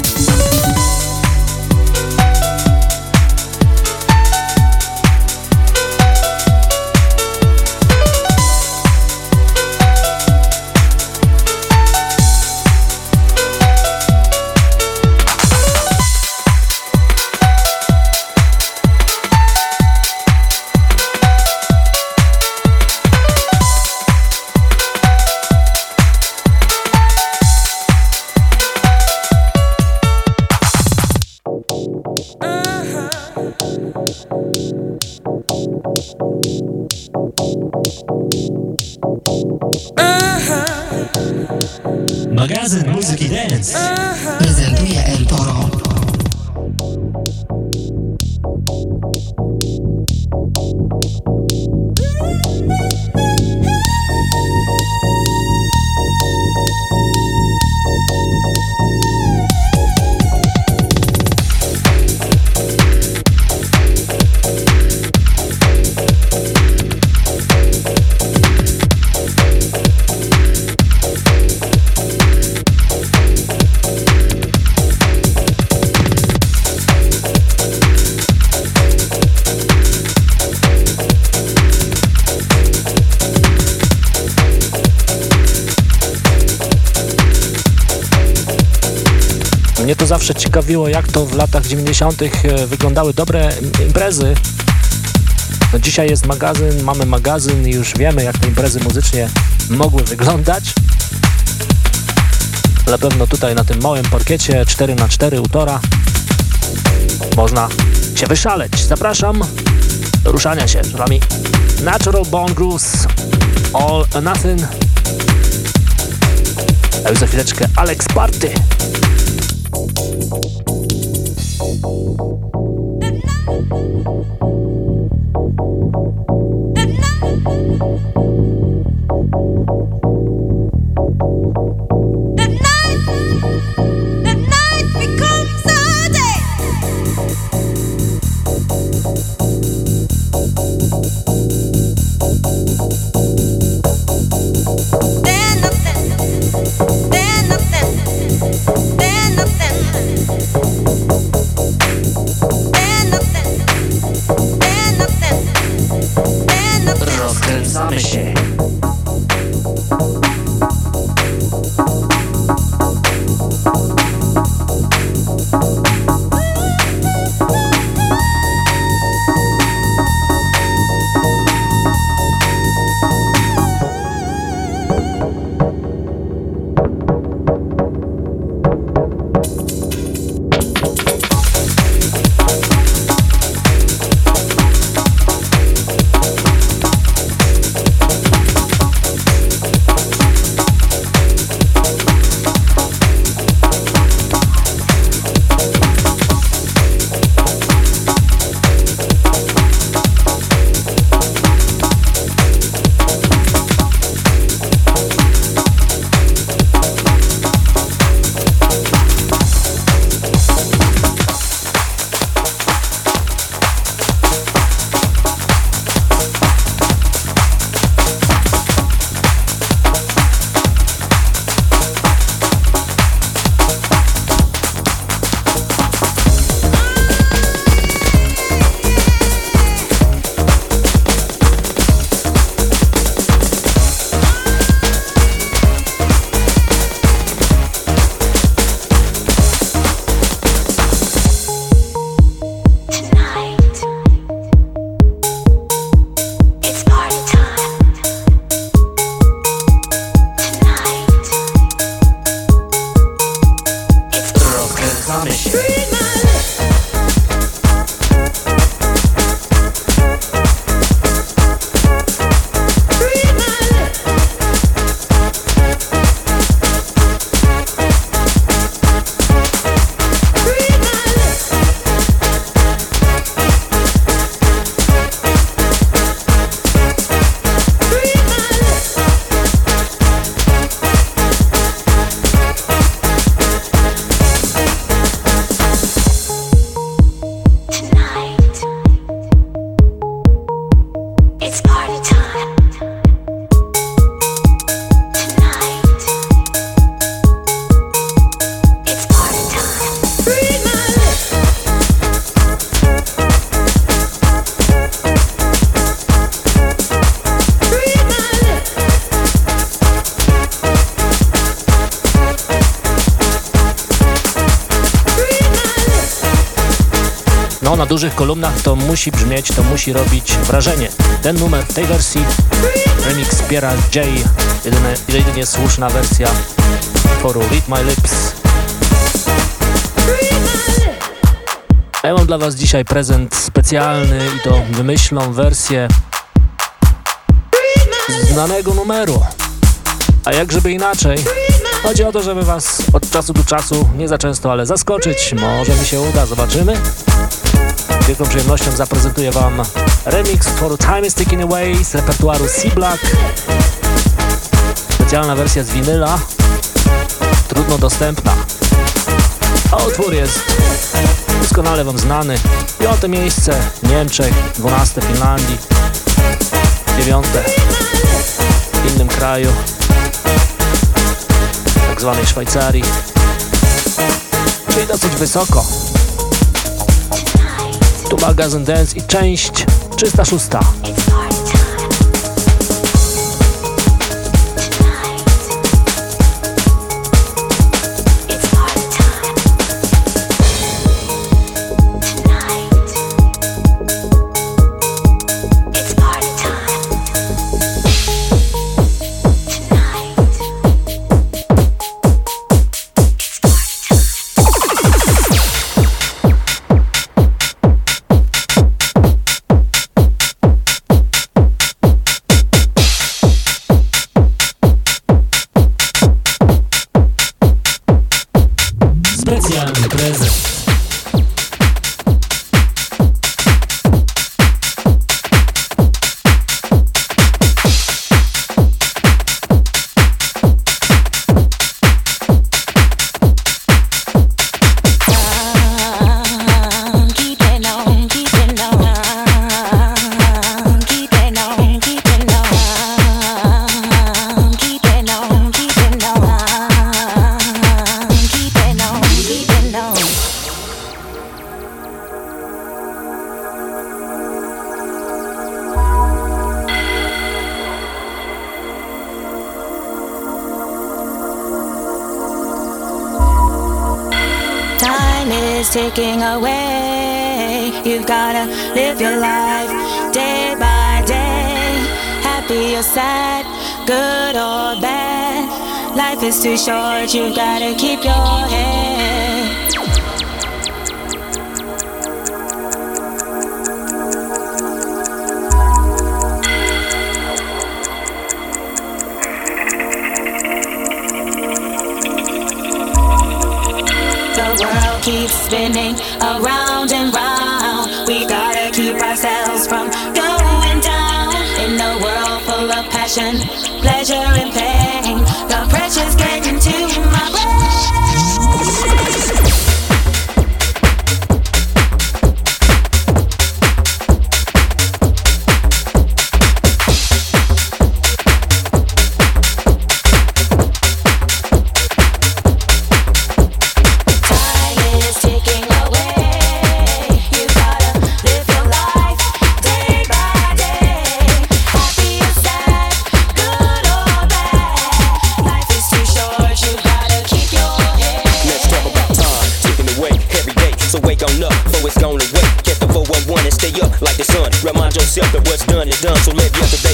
Zawsze ciekawiło, jak to w latach 90. e, wyglądały dobre imprezy. No dzisiaj jest magazyn, mamy magazyn i już wiemy, jak te imprezy muzycznie mogły wyglądać. Na pewno tutaj na tym małym parkiecie 4x4 u Tora można się wyszaleć. Zapraszam do ruszania się. Przed wami Natural Bone Grooves, All Nothing. A już za chwileczkę Alex Party. Na dużych kolumnach to musi brzmieć, to musi robić wrażenie. Ten numer w tej wersji remix Piera J, jedyne, jedynie słuszna wersja utworu Read My Lips. Ja mam dla Was dzisiaj prezent specjalny i to wymyślną wersję znanego numeru. A jak żeby inaczej? Chodzi o to, żeby Was od czasu do czasu, nie za często, ale zaskoczyć. Może mi się uda, zobaczymy. Z wielką przyjemnością zaprezentuję Wam remix utworu Time is Ticking Away z repertuaru C-Black. Specjalna wersja z winyla, trudno dostępna. A utwór jest doskonale Wam znany. Piąte miejsce Niemczech, dwunaste w Finlandii, dziewiąte w innym kraju, tak zwanej Szwajcarii, czyli dosyć wysoko. Tu magazyn Dance i część 306. done, so let the other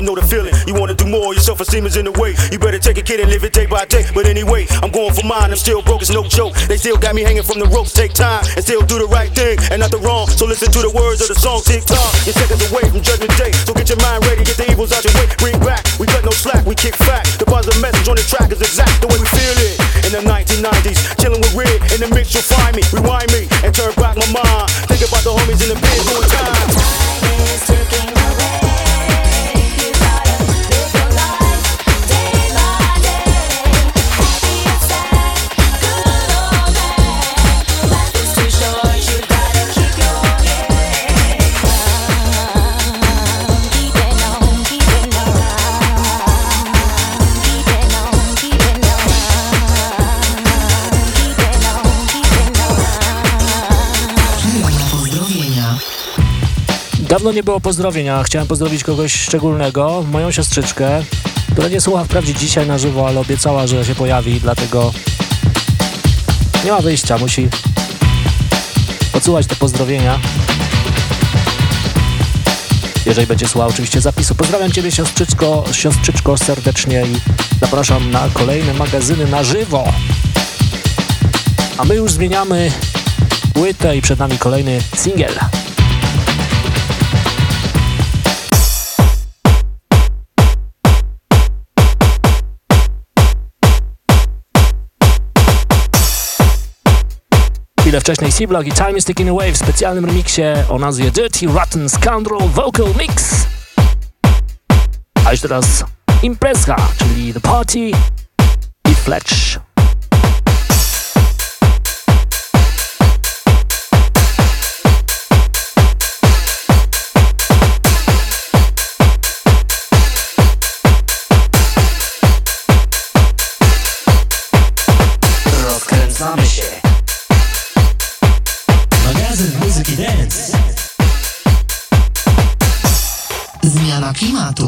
you know the feeling. You wanna do more, your self esteem is in the way. You better take a kid and live it day by day. But anyway, I'm going for mine, I'm still broke, it's no joke. They still got me hanging from the ropes. Take time and still do the right thing and not the wrong. So listen to the words of the song, tick tock. You're seconds away from judgment day. So get your mind Dawno nie było pozdrowienia. Chciałem pozdrowić kogoś szczególnego, moją siostrzyczkę, która nie słucha wprawdzie dzisiaj na żywo, ale obiecała, że się pojawi, dlatego nie ma wyjścia, musi odsłuchać te pozdrowienia. Jeżeli będzie słuchał oczywiście zapisu. Pozdrawiam Ciebie siostrzyczko, siostrzyczko serdecznie i zapraszam na kolejne magazyny na żywo. A my już zmieniamy płytę i przed nami kolejny singiel. Chwilę wcześniej C-Block i Time is Ticking Away w specjalnym remiksie o nazwie Dirty Rotten Scoundrel Vocal Mix. A już teraz imprezka, czyli The Party i Fletch. Dance. Zmiana klimatu.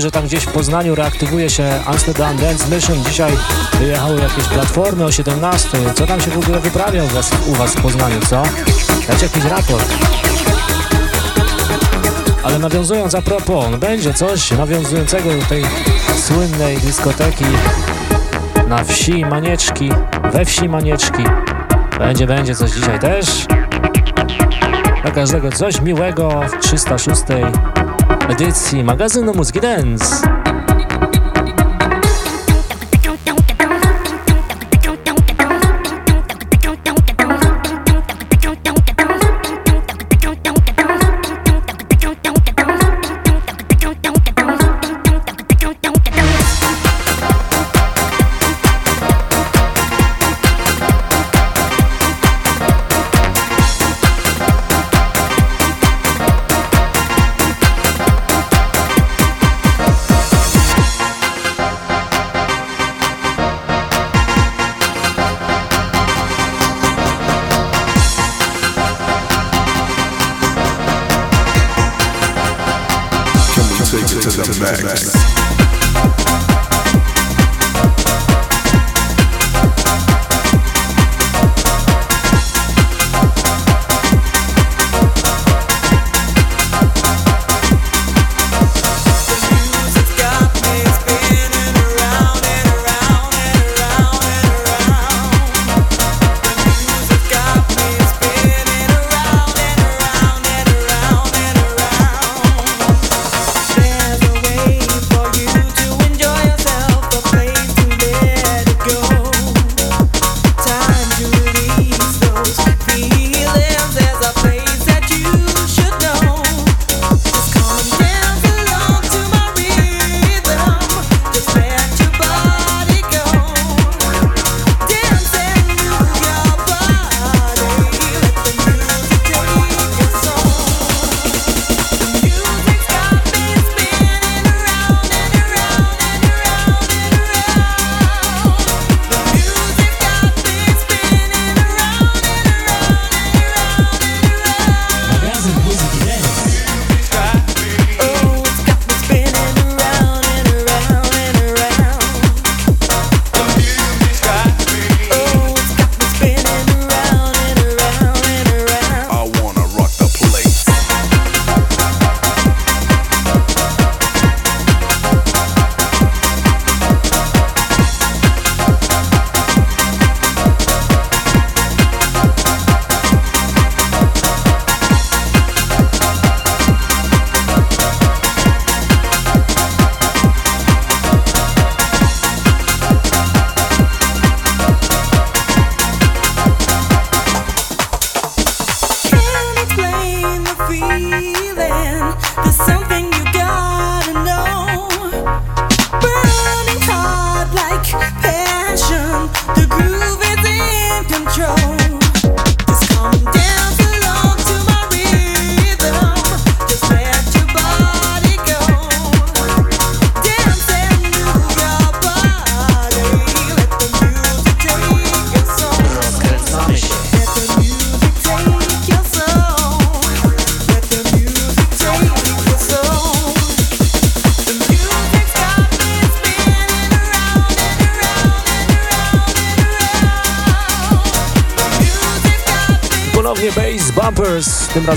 że tam gdzieś w Poznaniu reaktywuje się Amsterdam Dance Mission. Dzisiaj wyjechały jakieś platformy o 17. Co tam się w ogóle wyprawia u was, u was w Poznaniu, co? Dajcie jakiś raport. Ale nawiązując a propos, no będzie coś nawiązującego do tej słynnej dyskoteki na wsi Manieczki, we wsi Manieczki. Będzie, będzie coś dzisiaj też. Dla każdego coś miłego w 306 edycji magazynu Muzyki Dance.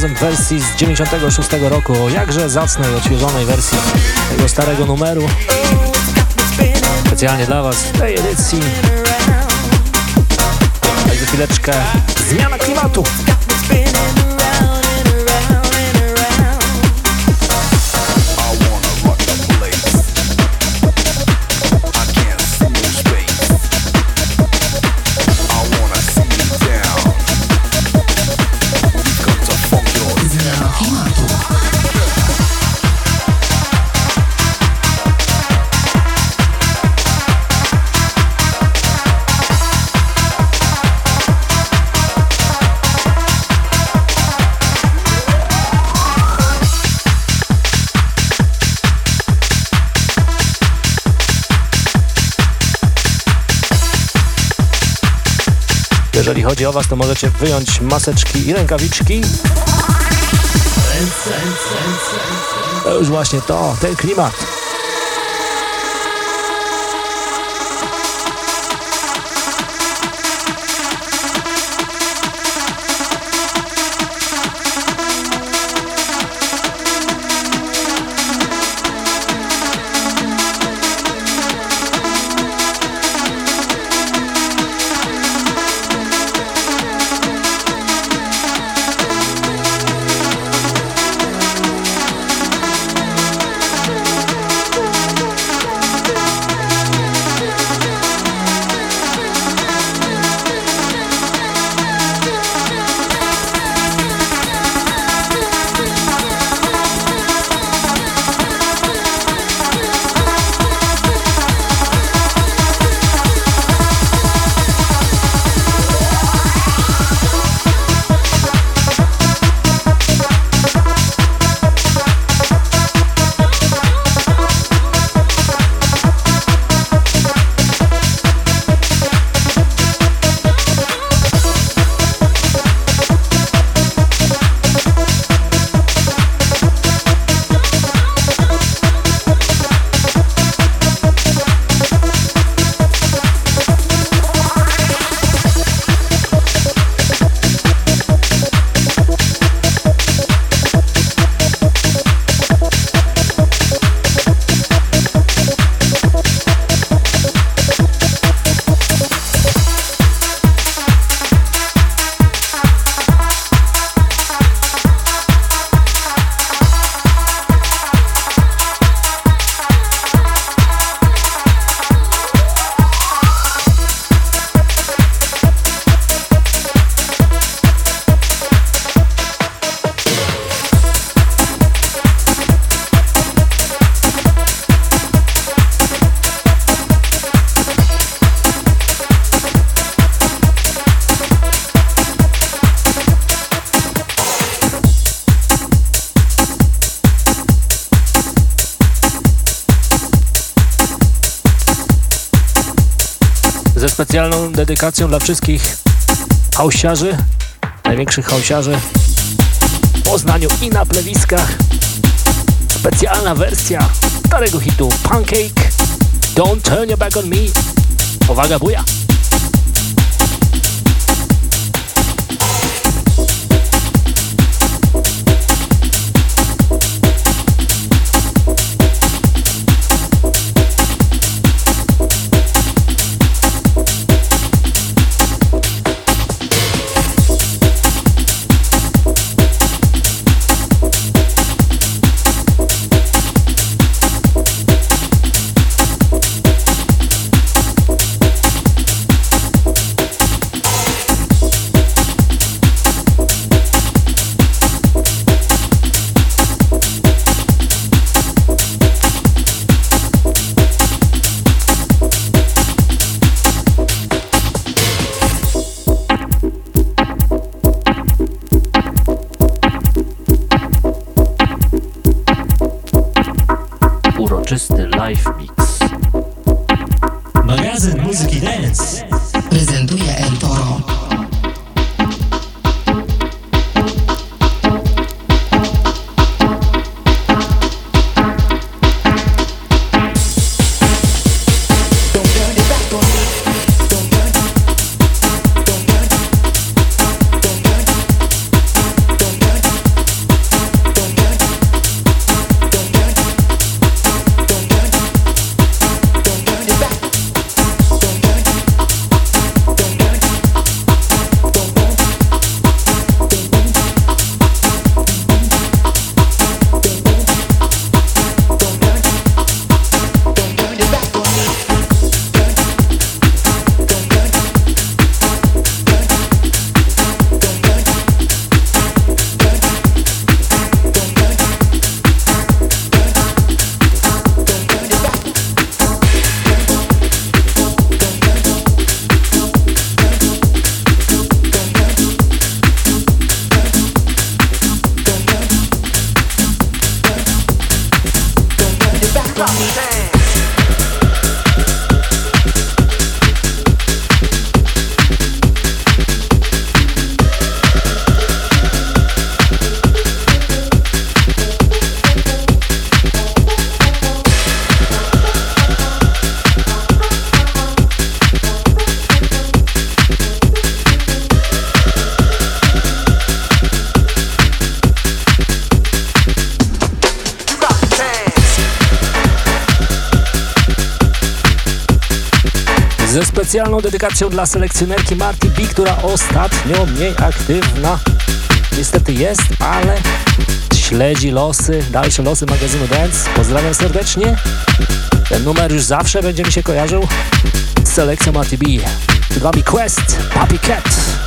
razem w wersji z 96 roku, jakże zacnej, odświeżonej wersji tego starego numeru. Specjalnie dla Was w tej edycji. Także chwileczkę zmiana klimatu. Jeżeli chodzi o Was, to możecie wyjąć maseczki i rękawiczki. To już właśnie to, ten klimat. Dedykacją dla wszystkich hałsiarzy, największych hałsiarzy w Poznaniu i na plewiskach. Specjalna wersja starego hitu Pancake Don't Turn Your Back On Me. Uwaga, buja! Ze specjalną dedykacją dla selekcjonerki Marty B, która ostatnio mniej aktywna niestety jest, ale śledzi losy, dalsze losy magazynu Dance. Pozdrawiam serdecznie. Ten numer już zawsze będzie mi się kojarzył z selekcją Marty B. Przed Quest, Puppy Cat.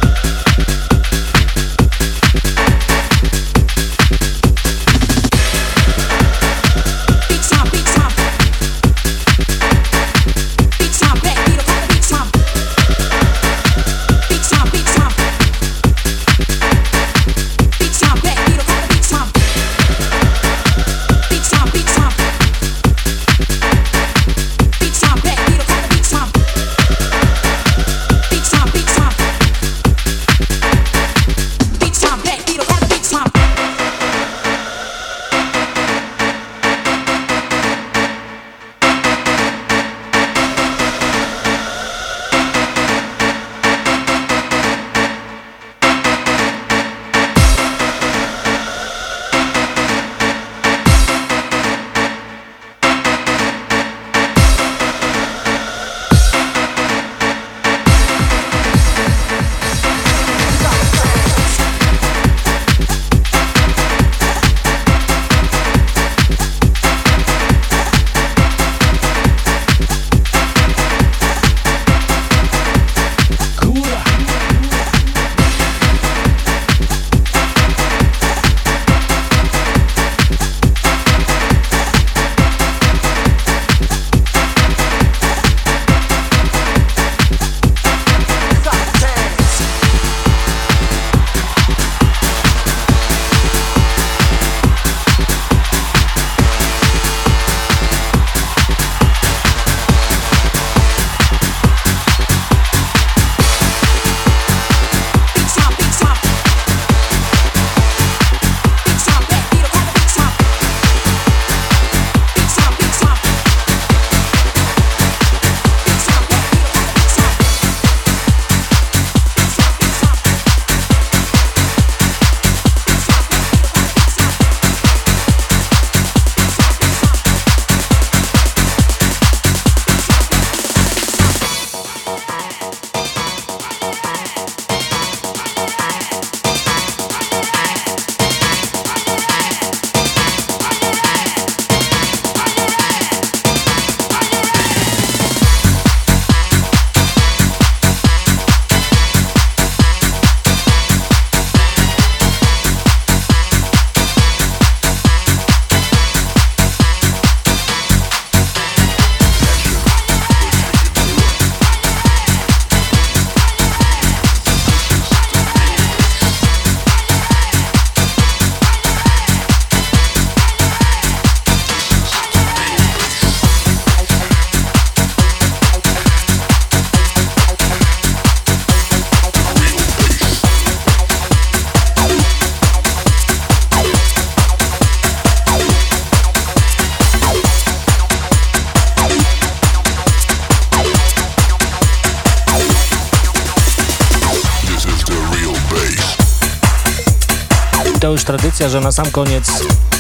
Tradycja, że na sam koniec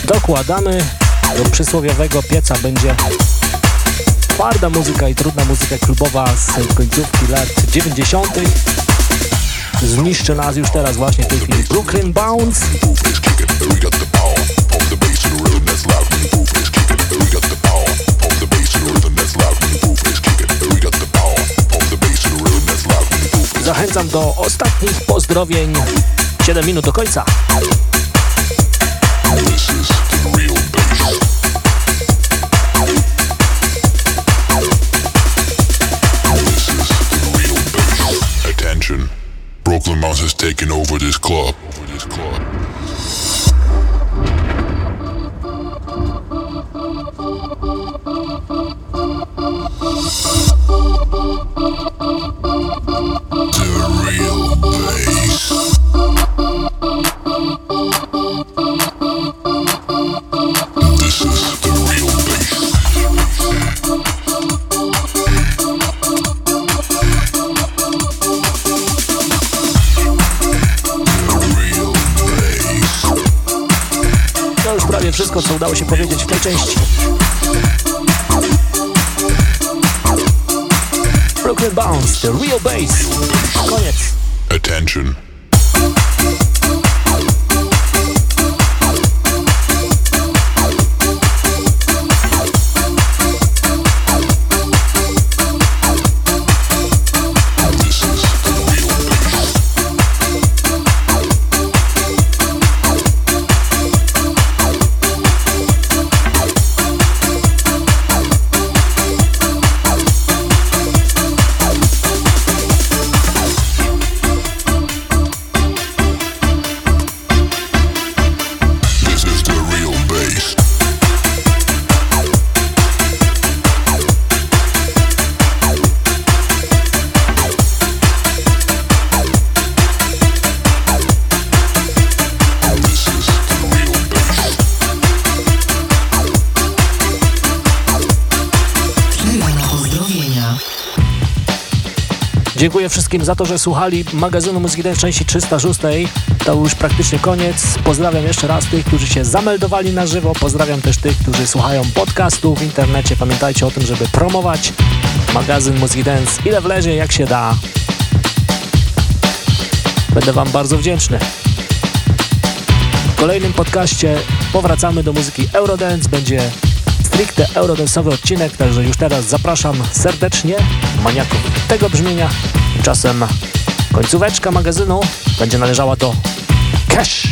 dokładamy do przysłowiowego pieca będzie twarda muzyka i trudna muzyka klubowa z końcówki lat 90. Zniszczy nas już teraz właśnie w tej chwili Brooklyn Bounce. Zachęcam do ostatnich pozdrowień. 7 minut do końca. Wishes. Udało się powiedzieć w tej części. Wszystkim za to, że słuchali magazynu Muzyki Dance części 306. To już praktycznie koniec. Pozdrawiam jeszcze raz tych, którzy się zameldowali na żywo. Pozdrawiam też tych, którzy słuchają podcastu w internecie. Pamiętajcie o tym, żeby promować magazyn Muzyki Dance ile wlezie, jak się da. Będę Wam bardzo wdzięczny. W kolejnym podcaście powracamy do muzyki Eurodance. Będzie stricte eurodance'owy odcinek, także już teraz zapraszam serdecznie maniaków tego brzmienia. Tymczasem końcóweczka magazynu będzie należała do Cash.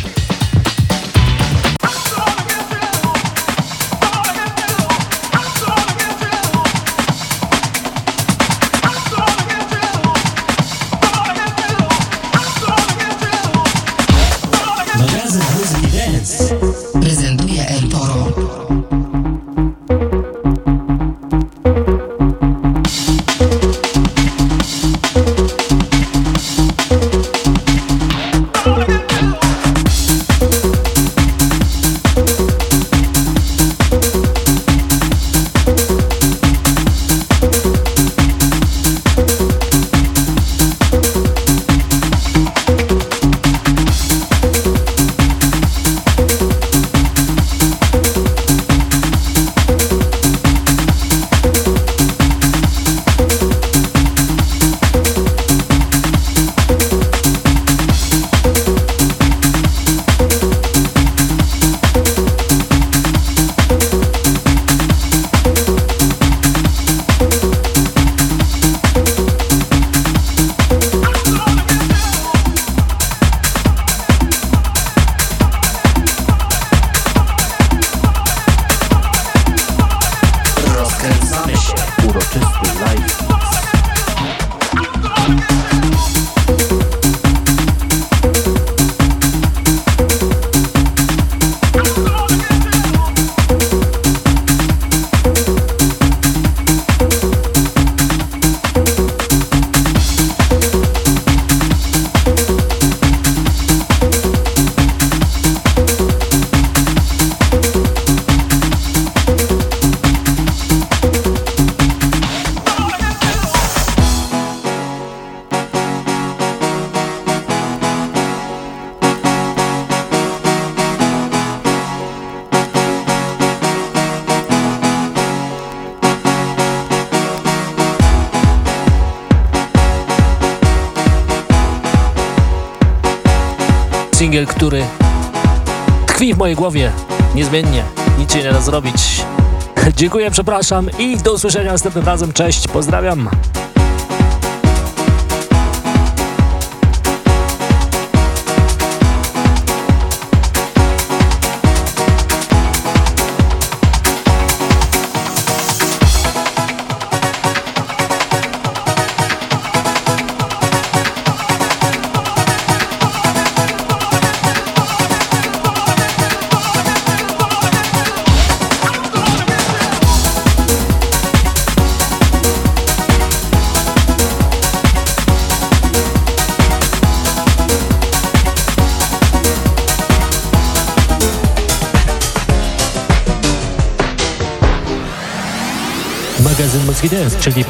Dziękuję, przepraszam i do usłyszenia następnym razem. Cześć, pozdrawiam.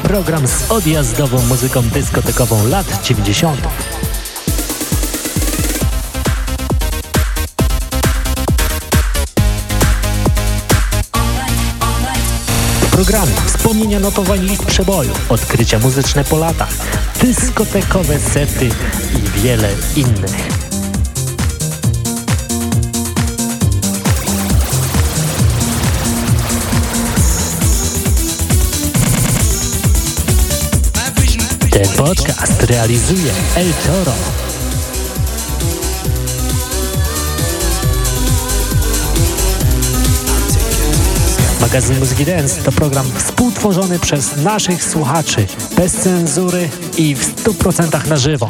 Program z odjazdową muzyką dyskotekową lat 90. Programy, wspomnienia notowań list przeboju, odkrycia muzyczne po latach, dyskotekowe sety i wiele innych. Podcast realizuje El Toro. Magazyn Muzyki Dance to program współtworzony przez naszych słuchaczy, bez cenzury i w 100% na żywo.